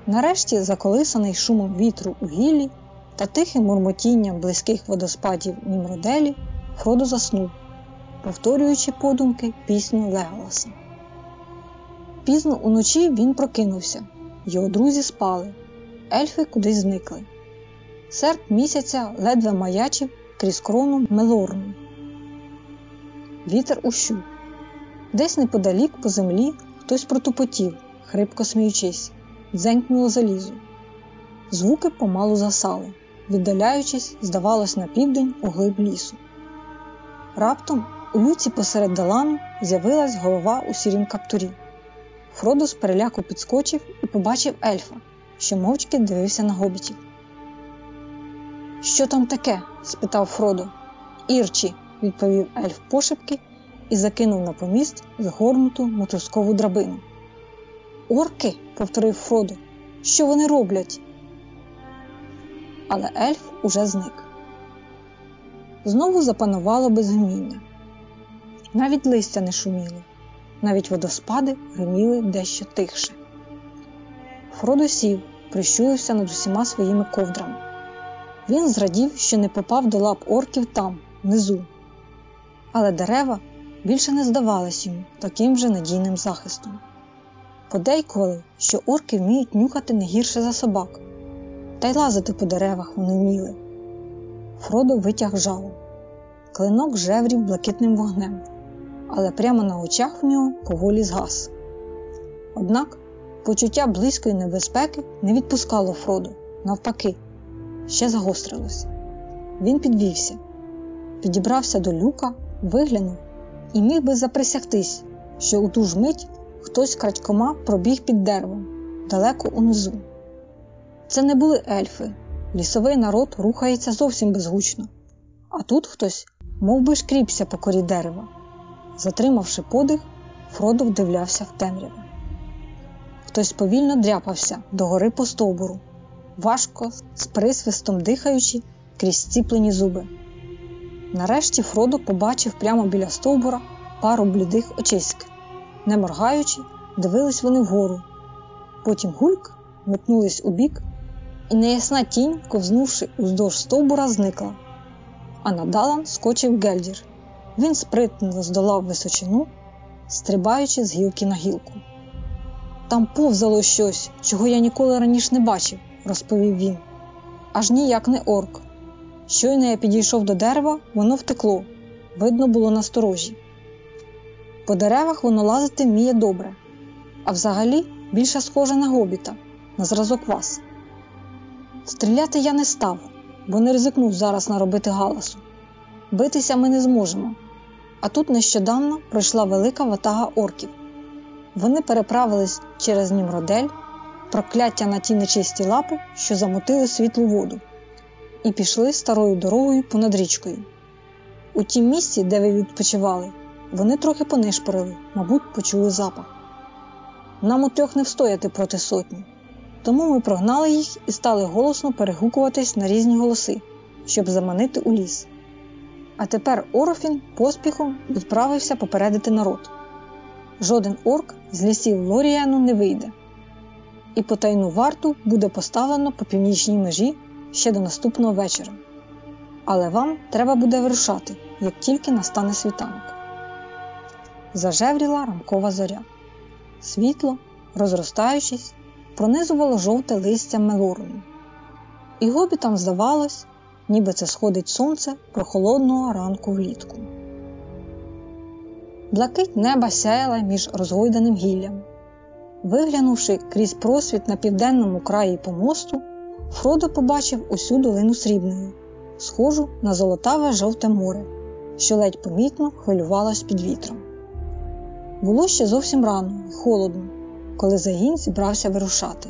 Нарешті, заколисаний шумом вітру у гіллі та тихим мурмотінням близьких водоспадів Німроделі, Фродо заснув, повторюючи подумки пісню Леголаса. Пізно уночі він прокинувся, його друзі спали, ельфи кудись зникли. Серп місяця ледве маячив крізь крону Мелорну. Вітер ущух. Десь неподалік по землі хтось протупотів, хрипко сміючись, дзенькнуло залізо. Звуки помалу засали, віддаляючись, здавалось, на південь у глиб лісу. Раптом у люці посеред далану з'явилась голова у сірім каптурі. Фродо з переляку підскочив і побачив ельфа, що мовчки дивився на гобітів. Що там таке? спитав Фродо. Ірчі, відповів ельф пошепки і закинув на поміст згорнуту мотузкову драбину. Орки, повторив Фродо, що вони роблять? Але ельф уже зник. Знову запанувало безгміння. навіть листя не шуміло, навіть водоспади гриміли дещо тихше. Фродо сів, прищулився над усіма своїми ковдрами. Він зрадів, що не попав до лап орків там, внизу. Але дерева більше не здавались йому таким же надійним захистом. Подейкували, що орки вміють нюхати не гірше за собак, та й лазити по деревах вони вміли. Фродо витяг жало. Клинок жеврів блакитним вогнем, але прямо на очах в нього поволі згас. Однак почуття близької небезпеки не відпускало Фродо, навпаки, ще загострилось. Він підвівся, підібрався до люка, виглянув і міг би заприсягтись, що у ту ж мить хтось крадькома пробіг під деревом далеко унизу. Це не були ельфи, лісовий народ рухається зовсім безгучно, а тут хтось мов би, шкріпся по корі дерева. Затримавши подих, Фродо вдивлявся в темряву. Хтось повільно дряпався догори по стовбуру, важко, з присвистом дихаючи крізь ціплені зуби. Нарешті Фродо побачив прямо біля стовбура пару блідих очиськ. Не моргаючи, дивились вони вгору. Потім гульк метнулись у бік, і неясна тінь, ковзнувши уздовж стовбура, зникла. А над Далан скочив Гельдір. Він спритно здолав височину, стрибаючи з гілки на гілку. Там повзало щось, чого я ніколи раніше не бачив, розповів він. Аж ніяк не орк. Щойно я підійшов до дерева, воно втекло, видно було насторожі. По деревах воно лазити вміє добре, а взагалі більше схоже на гобіта, на зразок вас. Стріляти я не став, бо не ризикнув зараз наробити галасу. Битися ми не зможемо. А тут нещодавно пройшла велика ватага орків. Вони переправились через Німродель, прокляття на ті нечисті лапи, що замотили світлу воду, і пішли старою дорогою понад річкою. У тім місці, де ви відпочивали, вони трохи понишпорили, мабуть, почули запах. Нам у трьох не встояти проти сотні, тому ми прогнали їх і стали голосно перегукуватись на різні голоси, щоб заманити у ліс. А тепер Орофін поспіхом відправився попередити народ. Жоден орк з лісів Лоріану не вийде, і потайну варту буде поставлено по північній межі ще до наступного вечора. Але вам треба буде вирушати, як тільки настане світанок. Зажевріла ранкова зоря. Світло, розростаючись, пронизувало жовте листя мелорну. І гобітам здавалось, ніби це сходить сонце прохолодного ранку влітку. Блакить неба сяяла між розгойданим гіллям. Виглянувши крізь просвіт на південному краї помосту, Фродо побачив усю долину срібною, схожу на золотаве жовте море, що ледь помітно хвилювалось під вітром. Було ще зовсім рано холодно, коли загін зібрався вирушати.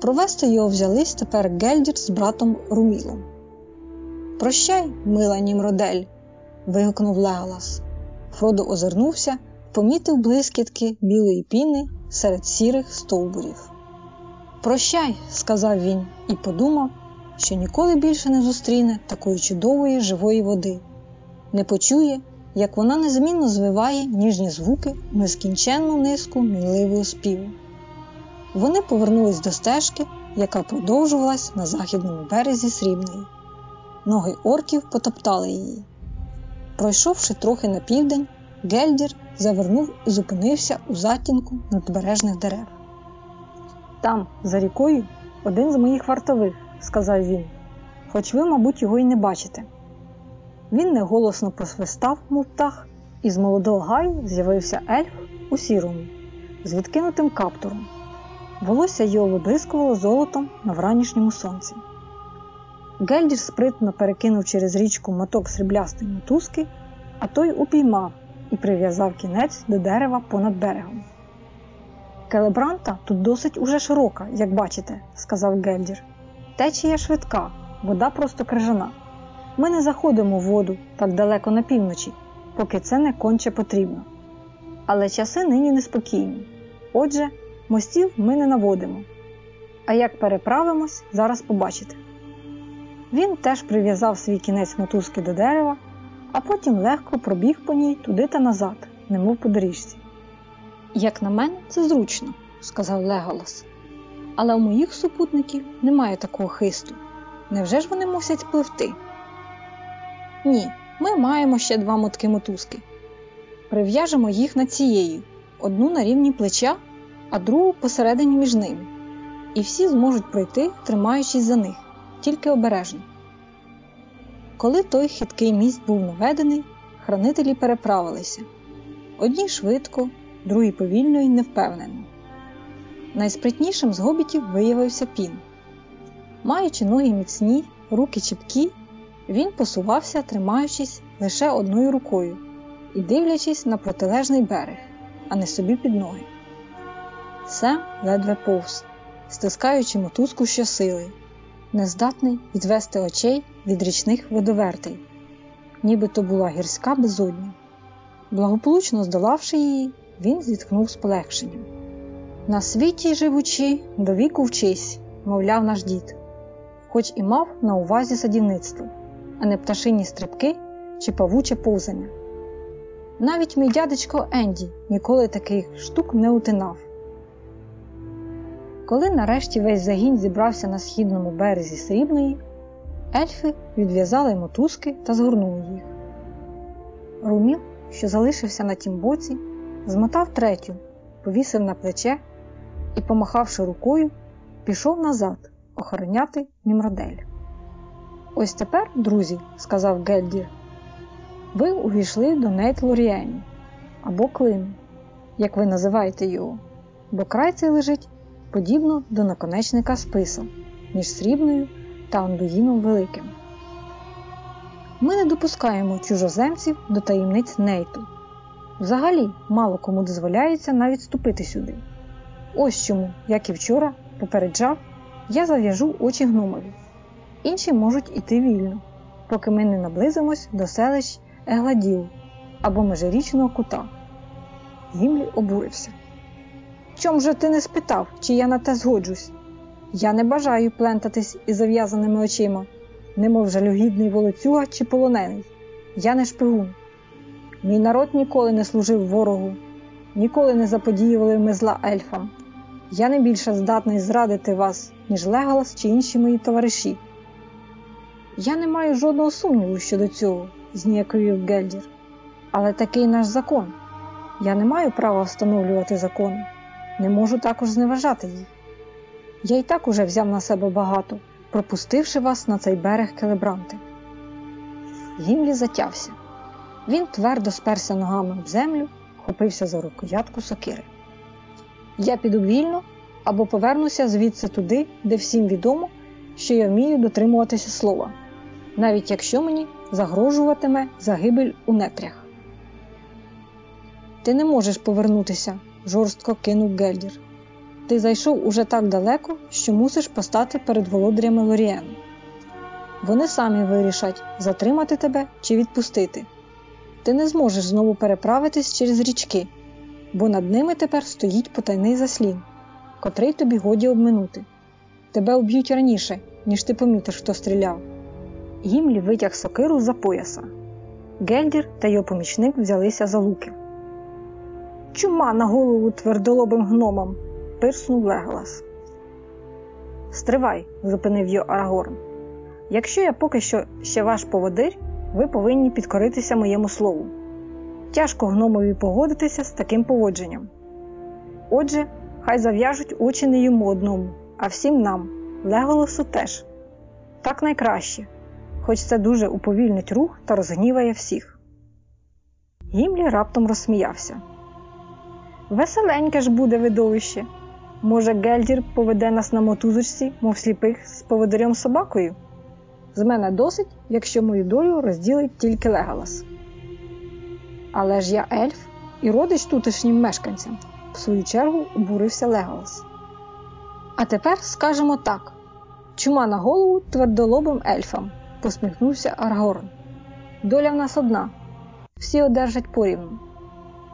Провести його взялись тепер Гельдір з братом Румілом. Прощай, мила Німродель. вигукнув Леголас. Фродо озирнувся, помітив блискітки білої піни серед сірих стовбурів. Прощай, сказав він і подумав, що ніколи більше не зустріне такої чудової живої води, не почує, як вона незмінно звиває ніжні звуки в нескінченну низку мінливого співу. Вони повернулись до стежки, яка продовжувалась на західному березі срібної. Ноги орків потоптали її. Пройшовши трохи на південь, Гельдір завернув і зупинився у затінку надбережних дерев. Там, за рікою, один з моїх вартових, сказав він, хоч ви, мабуть, його й не бачите. Він неголосно посвистав, мов і з молодого гаю з'явився ельф у сірому, з відкинутим каптуром. Волосся його виблискувало золотом на вранішньому сонці. Гельдір спритно перекинув через річку моток сріблястої мотузки, а той упіймав і прив'язав кінець до дерева понад берегом. Келебранта тут досить уже широка, як бачите, сказав Гельдір. Течія швидка, вода просто крижана. Ми не заходимо в воду так далеко на півночі, поки це не конче потрібно. Але часи нині неспокійні. Отже, мостів ми не наводимо. А як переправимось, зараз побачите. Він теж прив'язав свій кінець мотузки до дерева, а потім легко пробіг по ній туди та назад, немов по доріжці. Як на мене, це зручно, сказав Леголас. Але у моїх супутників немає такого хисту. Невже ж вони мусять пливти? Ні, ми маємо ще два мотки мотузки. Прив'яжемо їх над цією, одну на рівні плеча, а другу посередині між ними. І всі зможуть пройти, тримаючись за них, тільки обережно. Коли той хиткий міст був наведений, хранителі переправилися одні швидко, другі повільно і невпевнено. Найспритнішим з гобітів виявився пін. Маючи ноги міцні, руки чіпкі, він посувався, тримаючись лише одною рукою і дивлячись на протилежний берег, а не собі під ноги. Сем ледве повз, стискаючи мотузку щосили, нездатний відвести очей від річних водовертей, ніби то була гірська безодня. Благополучно здолавши її, він зітхнув з полегшенням. На світі живучи, до віку вчись, мовляв наш дід, хоч і мав на увазі садівництво, а не пташині стрибки чи павуче повзання. Навіть мій дядечко Енді ніколи таких штук не утинав. Коли нарешті весь загін зібрався на східному березі срібної, ельфи відв'язали мотузки та згорнули їх. Руміл, що залишився на тім боці, змотав третю, повісив на плече і, помахавши рукою, пішов назад охороняти Німродель. Ось тепер, друзі, сказав Гельдір, ви увійшли до Нейтлоріені або Клину, як ви називаєте його, бо край цей лежить подібно до наконечника списа між срібною та Андуїном Великим. Ми не допускаємо чужоземців до таємниць Нейту. Взагалі, мало кому дозволяється навіть ступити сюди. Ось чому, як і вчора, попереджав, я зав'яжу очі гномові. Інші можуть іти вільно, поки ми не наблизимось до селищ Егладіл або межирічного кута. Гімлі обурився. Чом же ти не спитав, чи я на те згоджусь? Я не бажаю плентатись із зав'язаними очима, немов жалюгідний волоцюга чи полонений. Я не шпигун. Мій народ ніколи не служив ворогу, ніколи не заподіювали ми зла ельфам. Я не більше здатний зрадити вас, ніж Леголас чи інші мої товариші. Я не маю жодного сумніву щодо цього, зніяковів Гельдір. Але такий наш закон. Я не маю права встановлювати закони, не можу також зневажати їх. Я й так уже взяв на себе багато, пропустивши вас на цей берег келебранти. Гімлі затявся. Він твердо сперся ногами в землю, хопився за рукоятку сокири. Я піду вільно або повернуся звідси туди, де всім відомо, що я вмію дотримуватися слова, навіть якщо мені загрожуватиме загибель у нетрях. Ти не можеш повернутися, жорстко кинув Гельдір. Ти зайшов уже так далеко, що мусиш постати перед володарями Лоріену. Вони самі вирішать, затримати тебе чи відпустити. Ти не зможеш знову переправитись через річки, бо над ними тепер стоїть потайний заслін, котрий тобі годі обминути. Тебе уб'ють раніше, ніж ти помітиш, хто стріляв. Гімлі витяг сокиру за пояса. Гельдір та його помічник взялися за луки. Чума на голову твердолобим гномам, пирснув Леголас. Стривай, зупинив його Арагорн. Якщо я поки що ще ваш поводир, ви повинні підкоритися моєму слову. Тяжко гномові погодитися з таким поводженням. Отже, хай зав'яжуть очі не йому одному, а всім нам, Леголосу теж. Так найкраще, хоч це дуже уповільнить рух та розгніває всіх. Гімлі раптом розсміявся. Веселеньке ж буде видовище. Може, Гельдір поведе нас на мотузочці, мов сліпих, з поводирем собакою? З мене досить, якщо мою долю розділить тільки Леголас. Але ж я ельф і родич тутешнім мешканцям, в свою чергу обурився Леголас. А тепер скажемо так: чума на голову твердолобим ельфам, посміхнувся Аргорн. Доля в нас одна, всі одержать порівну.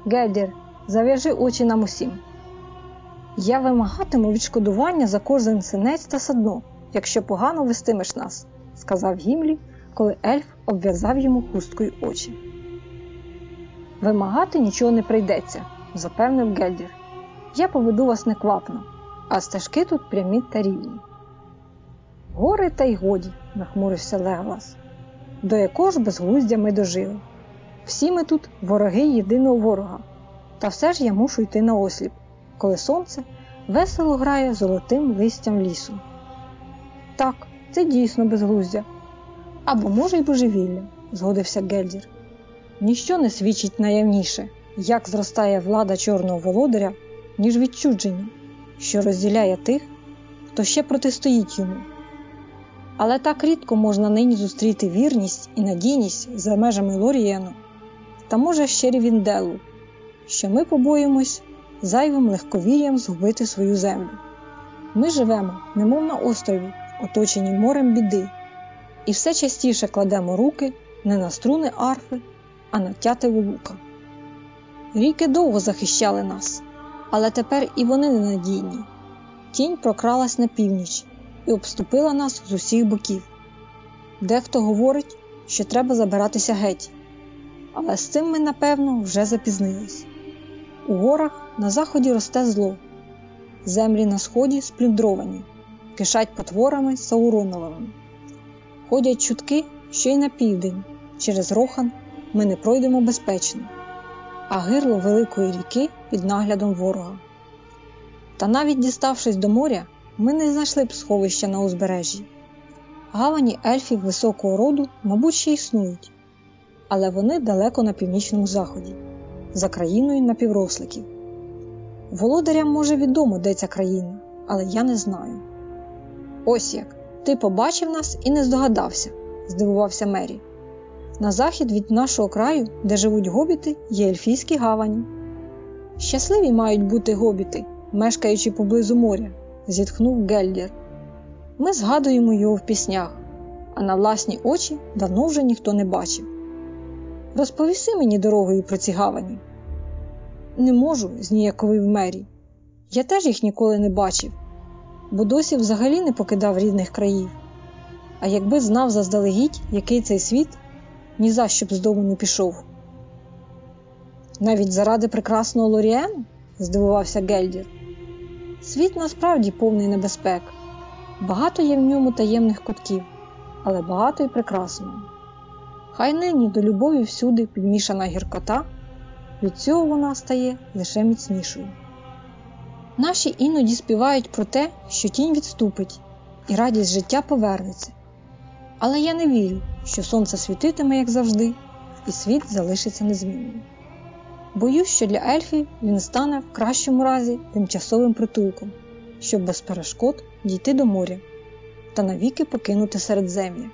Гельдір, зав'яжи очі нам усім. Я вимагатиму відшкодування за кожен синець та садно, якщо погано вестимеш нас, сказав Гімлі, коли ельф обв'язав йому хусткою очі. Вимагати нічого не прийдеться, запевнив Гельдір. Я поведу вас неквапно, а стежки тут прямі та рівні. Гори та й годі, нахмурився Леглас. До якого ж безглуздя ми дожили. Всі ми тут вороги єдиного ворога, та все ж я мушу йти на осліп, коли сонце весело грає золотим листям лісу. Так, це дійсно безглуздя. Або, може, й божевілля, згодився Гельдір. Ніщо не свідчить наявніше, як зростає влада чорного володаря, ніж відчудження, що розділяє тих, хто ще протистоїть йому. Але так рідко можна нині зустріти вірність і надійність за межами Лорієну, та може ще Рівінделу, що ми побоїмось зайвим легковір'ям згубити свою землю. Ми живемо, немов на острові, оточені морем біди, і все частіше кладемо руки не на струни арфи, а на тятиву лука. Ріки довго захищали нас, але тепер і вони ненадійні. Тінь прокралась на північ і обступила нас з усіх боків. Дехто говорить, що треба забиратися геть, але з цим ми, напевно, вже запізнились. У горах на заході росте зло, землі на сході сплюндровані, кишать потворами Сауроновими. Ходять чутки, що й на південь, через Рохан ми не пройдемо безпечно, а гирло великої ріки під наглядом ворога. Та навіть діставшись до моря, ми не знайшли б сховища на узбережжі. Гавані ельфів високого роду, мабуть, ще існують, але вони далеко на північному заході, за країною напівросликів. Володарям може відомо, де ця країна, але я не знаю. Ось як ти побачив нас і не здогадався, здивувався Мері. На захід від нашого краю, де живуть гобіти, є ельфійські гавані. Щасливі мають бути гобіти, мешкаючи поблизу моря, зітхнув Гельдер. Ми згадуємо його в піснях, а на власні очі давно вже ніхто не бачив. Розповіси мені дорогою про ці гавані. Не можу, зніяковив Мері. Я теж їх ніколи не бачив, бо досі взагалі не покидав рідних країв. А якби знав заздалегідь, який цей світ, ні за що б з дому не пішов. Навіть заради прекрасного Лоріену? здивувався Гельдір. Світ насправді повний небезпек. Багато є в ньому таємних кутків, але багато й прекрасного. Хай нині до любові всюди підмішана гіркота, від цього вона стає лише міцнішою. Наші іноді співають про те, що тінь відступить і радість життя повернеться. Але я не вірю, що сонце світитиме, як завжди, і світ залишиться незмінним. Боюсь, що для ельфів він стане в кращому разі тимчасовим притулком, щоб без перешкод дійти до моря та навіки покинути середзем'я.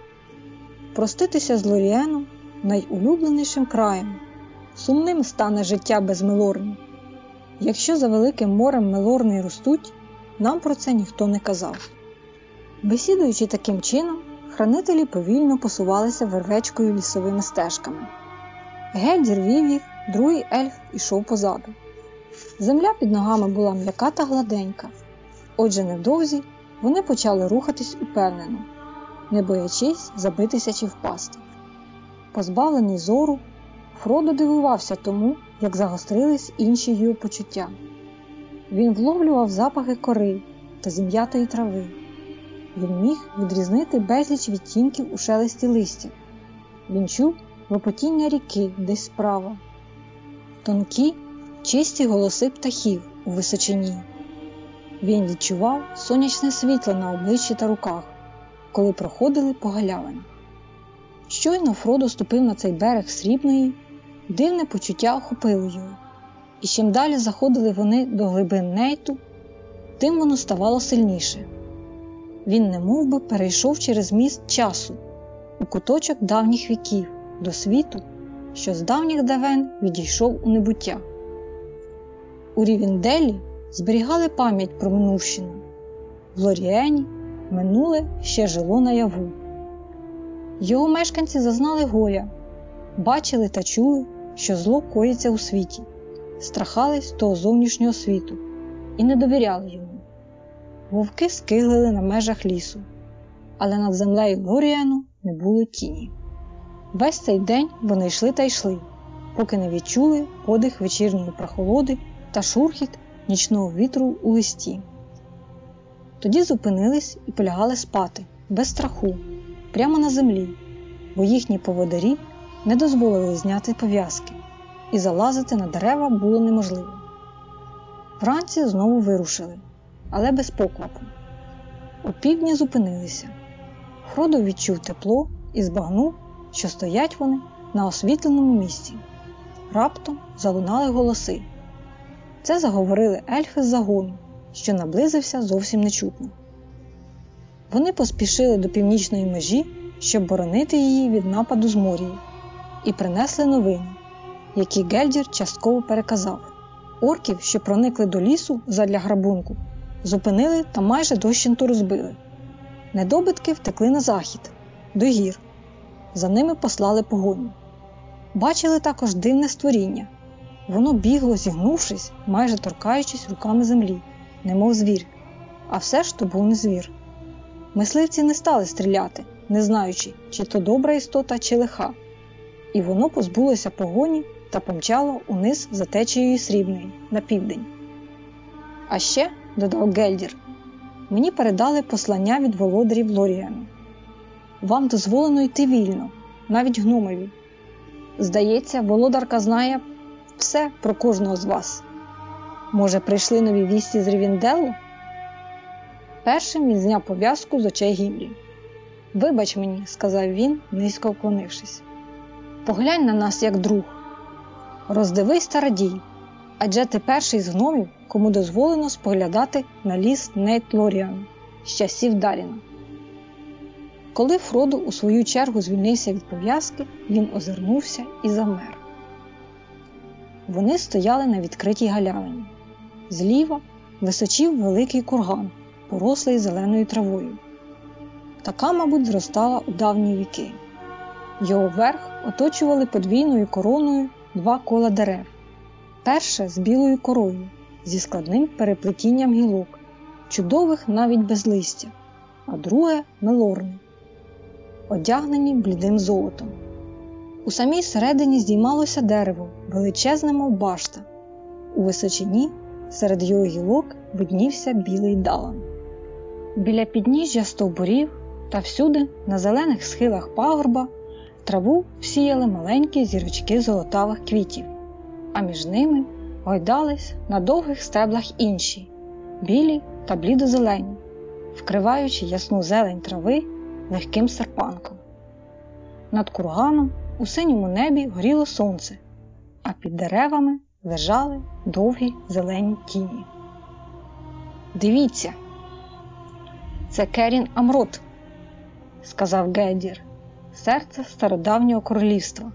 Проститися з Лоріеном найулюбленішим краєм, сумним стане життя без Мелорні. Якщо за великим морем Мелорни ростуть, нам про це ніхто не казав. Бесідуючи таким чином, хранителі повільно посувалися вервечкою лісовими стежками. Гельдір вів їх, другий ельф ішов позаду. Земля під ногами була м'яка та гладенька, отже, невдовзі вони почали рухатись упевнено, не боячись забитися чи впасти. Позбавлений зору, Фродо дивувався тому, як загострились інші його почуття. Він вловлював запахи кори та зім'ятої трави. Він міг відрізнити безліч відтінків у шелесті листя. Він чув лопотіння ріки десь справа, тонкі, чисті голоси птахів у височині. Він відчував сонячне світло на обличчі та руках, коли проходили по галявинах. Щойно Фродо ступив на цей берег срібної, дивне почуття охопило його, і чим далі заходили вони до глибин нейту, тим воно ставало сильніше. Він немов би перейшов через міст часу у куточок давніх віків до світу, що з давніх давен відійшов у небуття. У Рівінделі зберігали пам'ять про минувщину. В Лоріені минуле ще жило наяву. Його мешканці зазнали горя, бачили та чули, що зло коїться у світі, страхались того зовнішнього світу і не довіряли йому. Вовки скиглили на межах лісу, але над землею Лоріену не було тіні. Весь цей день вони йшли та йшли, поки не відчули подих вечірньої прохолоди та шурхіт нічного вітру у листі. Тоді зупинились і полягали спати без страху, прямо на землі, бо їхні поводарі не дозволили зняти пов'язки, і залазити на дерева було неможливо. Вранці знову вирушили, але без поквапу. У півдні зупинилися. Фродо відчув тепло і збагнув, що стоять вони на освітленому місці. Раптом залунали голоси. Це заговорили ельфи з загону, що наблизився зовсім нечутно. Вони поспішили до північної межі, щоб боронити її від нападу з морії, і принесли новини, які Гельдір частково переказав. Орків, що проникли до лісу задля грабунку, зупинили та майже дощенту розбили. Недобитки втекли на захід, до гір. За ними послали погоню. Бачили також дивне створіння. Воно бігло, зігнувшись, майже торкаючись руками землі, немов звір. А все ж то був не звір. Мисливці не стали стріляти, не знаючи, чи то добра істота, чи лиха, і воно позбулося погоні та помчало униз за течією срібної на південь. А ще, додав Гельдір, мені передали послання від володарів Лоріану. Вам дозволено йти вільно, навіть гномові. Здається, володарка знає все про кожного з вас. Може, прийшли нові вісті з Рівінделу? Першим він зняв пов'язку з очей Гімлі. Вибач мені, сказав він, низько вклонившись. Поглянь на нас як друг. Роздивись та радій, адже ти перший з гномів, кому дозволено споглядати на ліс Нейт Лоріан з часів Даріна. Коли Фроду у свою чергу звільнився від пов'язки, він озирнувся і замер. Вони стояли на відкритій галявині. Зліва височів великий курган, порослий зеленою травою. Така, мабуть, зростала у давні віки. Його верх оточували подвійною короною два кола дерев. Перше з білою корою, зі складним переплетінням гілок, чудових навіть без листя, а друге мелорне, одягнені блідим золотом. У самій середині здіймалося дерево, величезне, мов башта. У височині серед його гілок виднівся білий далан. Біля підніжжя стовбурів та всюди, на зелених схилах пагорба, траву всіяли маленькі зірочки золотавих квітів, а між ними гойдались на довгих стеблах інші, білі та блідозелені, вкриваючи ясну зелень трави легким серпанком. Над курганом у синьому небі горіло сонце, а під деревами лежали довгі зелені тіні. Дивіться, це Керін Амрот, сказав Гедір, серце стародавнього королівства,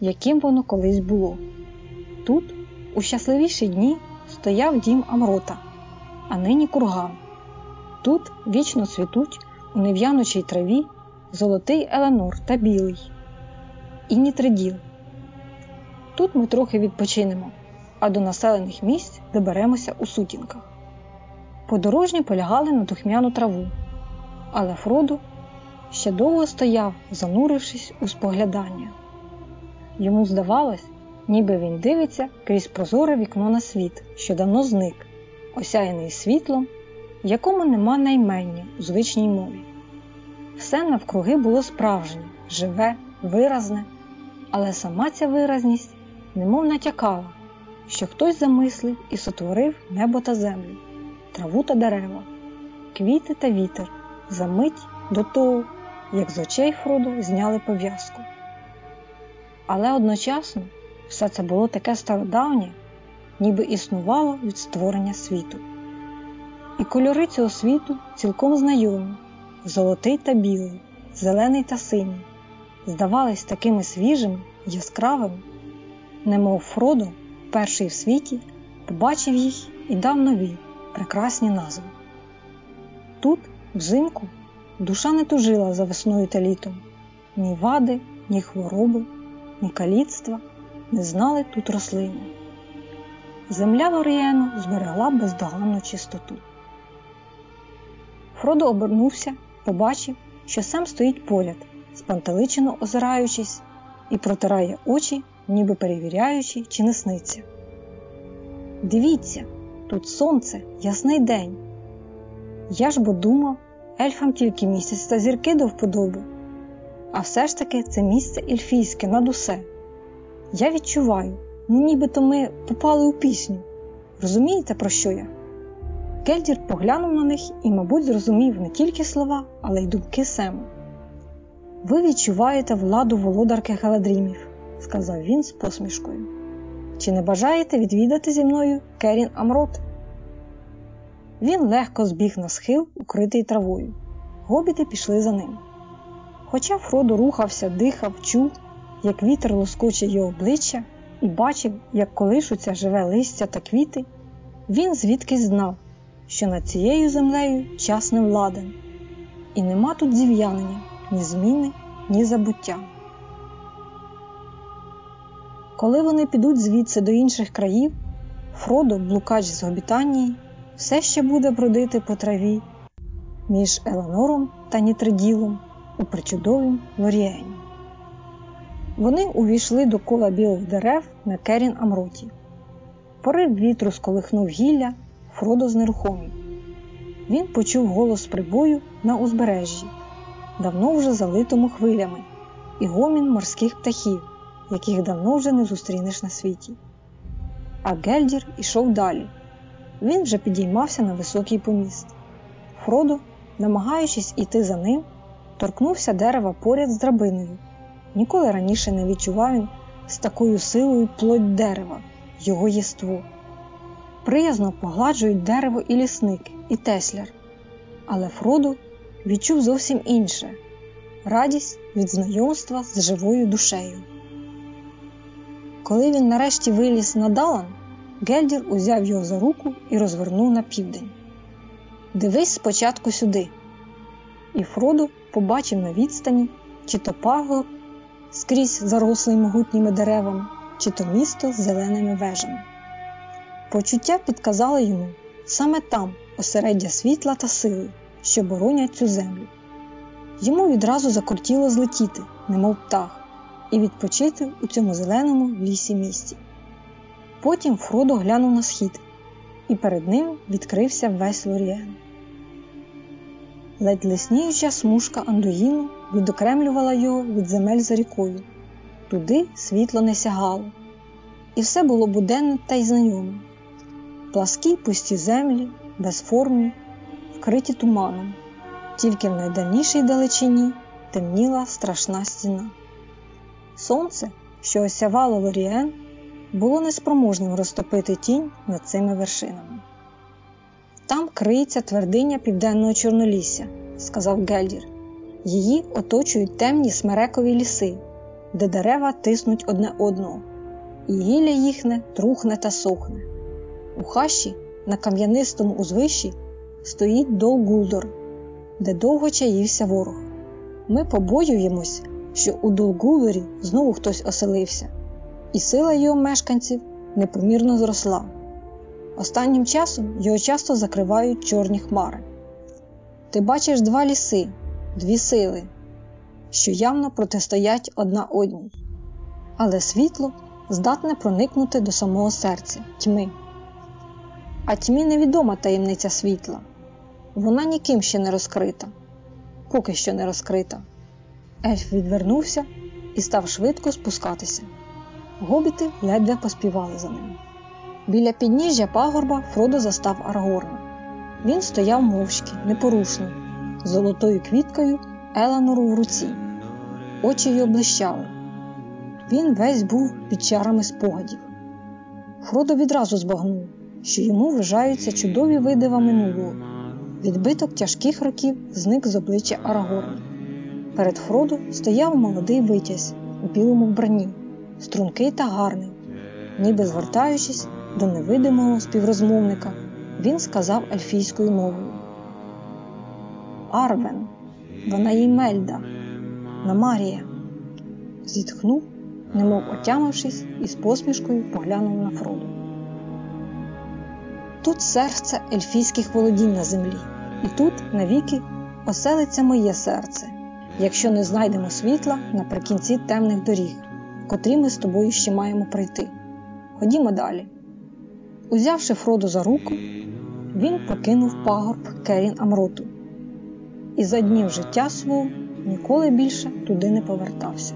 яким воно колись було. Тут, у щасливіші дні, стояв дім Амрота, а нині курган. Тут вічно цвітуть у нев'янучій траві золотий Еленор та білий і нітриділ. Тут ми трохи відпочинемо, а до населених місць доберемося у сутінках. Подорожні полягали на духмяну траву, але Фроду ще довго стояв, занурившись у споглядання. Йому здавалось, ніби він дивиться крізь прозоре вікно на світ, що давно зник, осяяний світлом, якому нема наймення у звичній мові. Все навкруги було справжнє, живе, виразне, але сама ця виразність немов натякала, що хтось замислив і сотворив небо та землю, траву та дерева, квіти та вітер за мить до того, як з очей Фроду зняли пов'язку. Але одночасно все це було таке стародавнє, ніби існувало від створення світу. І кольори цього світу цілком знайомі золотий та білий, зелений та синій, здавались такими свіжими, яскравими, немов Фродо, перший в світі, побачив їх і дав нові, прекрасні назви. Тут, взимку, душа не тужила за весною та літом, ні вади, ні хвороби, ні каліцтва не знали тут рослини. Земля Лорієну зберегла бездоганну чистоту. Фродо обернувся, побачив, що сам стоїть поряд спантеличено озираючись, і протирає очі, ніби перевіряючи, чи не сниться. Дивіться, тут сонце, ясний день. Я ж бо думав, ельфам тільки місяць та зірки до вподоби. А все ж таки це місце ельфійське над усе. Я відчуваю, ну нібито ми попали у пісню. Розумієте, про що я? Гельдір поглянув на них і, мабуть, зрозумів не тільки слова, але й думки Сему. Ви відчуваєте владу володарки Галадрімів, сказав він з посмішкою. Чи не бажаєте відвідати зі мною Керін Амрот? Він легко збіг на схил, укритий травою. Гобіти пішли за ним. Хоча Фродо рухався, дихав, чув, як вітер лоскоче його обличчя, і бачив, як колишуться живе листя та квіти, він звідкись знав, що над цією землею час не владен, і нема тут зів'янення, ні зміни, ні забуття. Коли вони підуть звідси до інших країв, Фродо, блукач з Гобітанії, все ще буде бродити по траві між Еланором та Нітриділом у причудовім Лоріені. Вони увійшли до кола білих дерев на Керін Амроті. Порив вітру сколихнув гілля, Фродо знерухомів. Він почув голос прибою на узбережжі, давно вже залитому хвилями, і гомін морських птахів, яких давно вже не зустрінеш на світі. А Гельдір ішов далі. Він вже підіймався на високий поміст. Фродо, намагаючись іти за ним, торкнувся дерева поряд з драбиною. Ніколи раніше не відчував він з такою силою плоть дерева, його єство. Приязно погладжують дерево і лісник, і тесляр. Але Фродо відчув зовсім інше радість від знайомства з живою душею. Коли він нарешті виліз на Далан, Гельдір узяв його за руку і розвернув на південь. Дивись спочатку сюди. І Фродо побачив на відстані, чи то пагорб скрізь зарослий могутніми деревами, чи то місто з зеленими вежами. Почуття підказало йому саме там осереддя світла та сили, що боронять цю землю. Йому відразу закортіло злетіти, немов птах, і відпочити у цьому зеленому лісі місці. Потім Фродо глянув на схід, і перед ним відкрився весь Лоріен. Ледь лисніюча смужка Андуїну відокремлювала його від земель за рікою. Туди світло не сягало, і все було буденне та й знайоме. Пласкі пусті землі, безформні, вкриті туманом, тільки в найдальнішій далечині темніла страшна стіна. Сонце, що осявало Лоріен, було неспроможним розтопити тінь над цими вершинами. Там криється твердиня південного Чорнолісся, сказав Гельдір. Її оточують темні смерекові ліси, де дерева тиснуть одне одного, і гілля їхне трухне та сохне. У хащі на кам'янистому узвищі стоїть Дол Гулдор, де довго чаївся ворог. Ми побоюємось, що у Долгулері знову хтось оселився, і сила його мешканців непомірно зросла. Останнім часом його часто закривають чорні хмари. Ти бачиш два ліси, дві сили, що явно протистоять одна одній, але світло здатне проникнути до самого серця тьми. А тьмі невідома таємниця світла. Вона ніким ще не розкрита, поки що не розкрита. Ельф відвернувся і став швидко спускатися. Гобіти ледве поспівали за ним. Біля підніжжя пагорба Фродо застав Аргорна. Він стояв мовчки, непорушно, з золотою квіткою Еланору в руці. Очі його блищали. Він весь був під чарами спогадів. Фродо відразу збагнув, що йому вважаються чудові видива минулого. Відбиток тяжких років зник з обличчя Арагорна. Перед Фродо стояв молодий витязь у білому вбранні, стрункий та гарний, ніби звертаючись до невидимого співрозмовника, він сказав ельфійською мовою: Арвен, вона їй Мельда, Намарія. Зітхнув, немов отямившись, і з посмішкою поглянув на Фроду. Тут серце ельфійських володінь на землі, і тут навіки оселиться моє серце, якщо не знайдемо світла наприкінці темних доріг, котрі ми з тобою ще маємо пройти. Ходімо далі. Узявши Фроду за руку, він покинув пагорб Керін Амроту і за днів життя свого ніколи більше туди не повертався.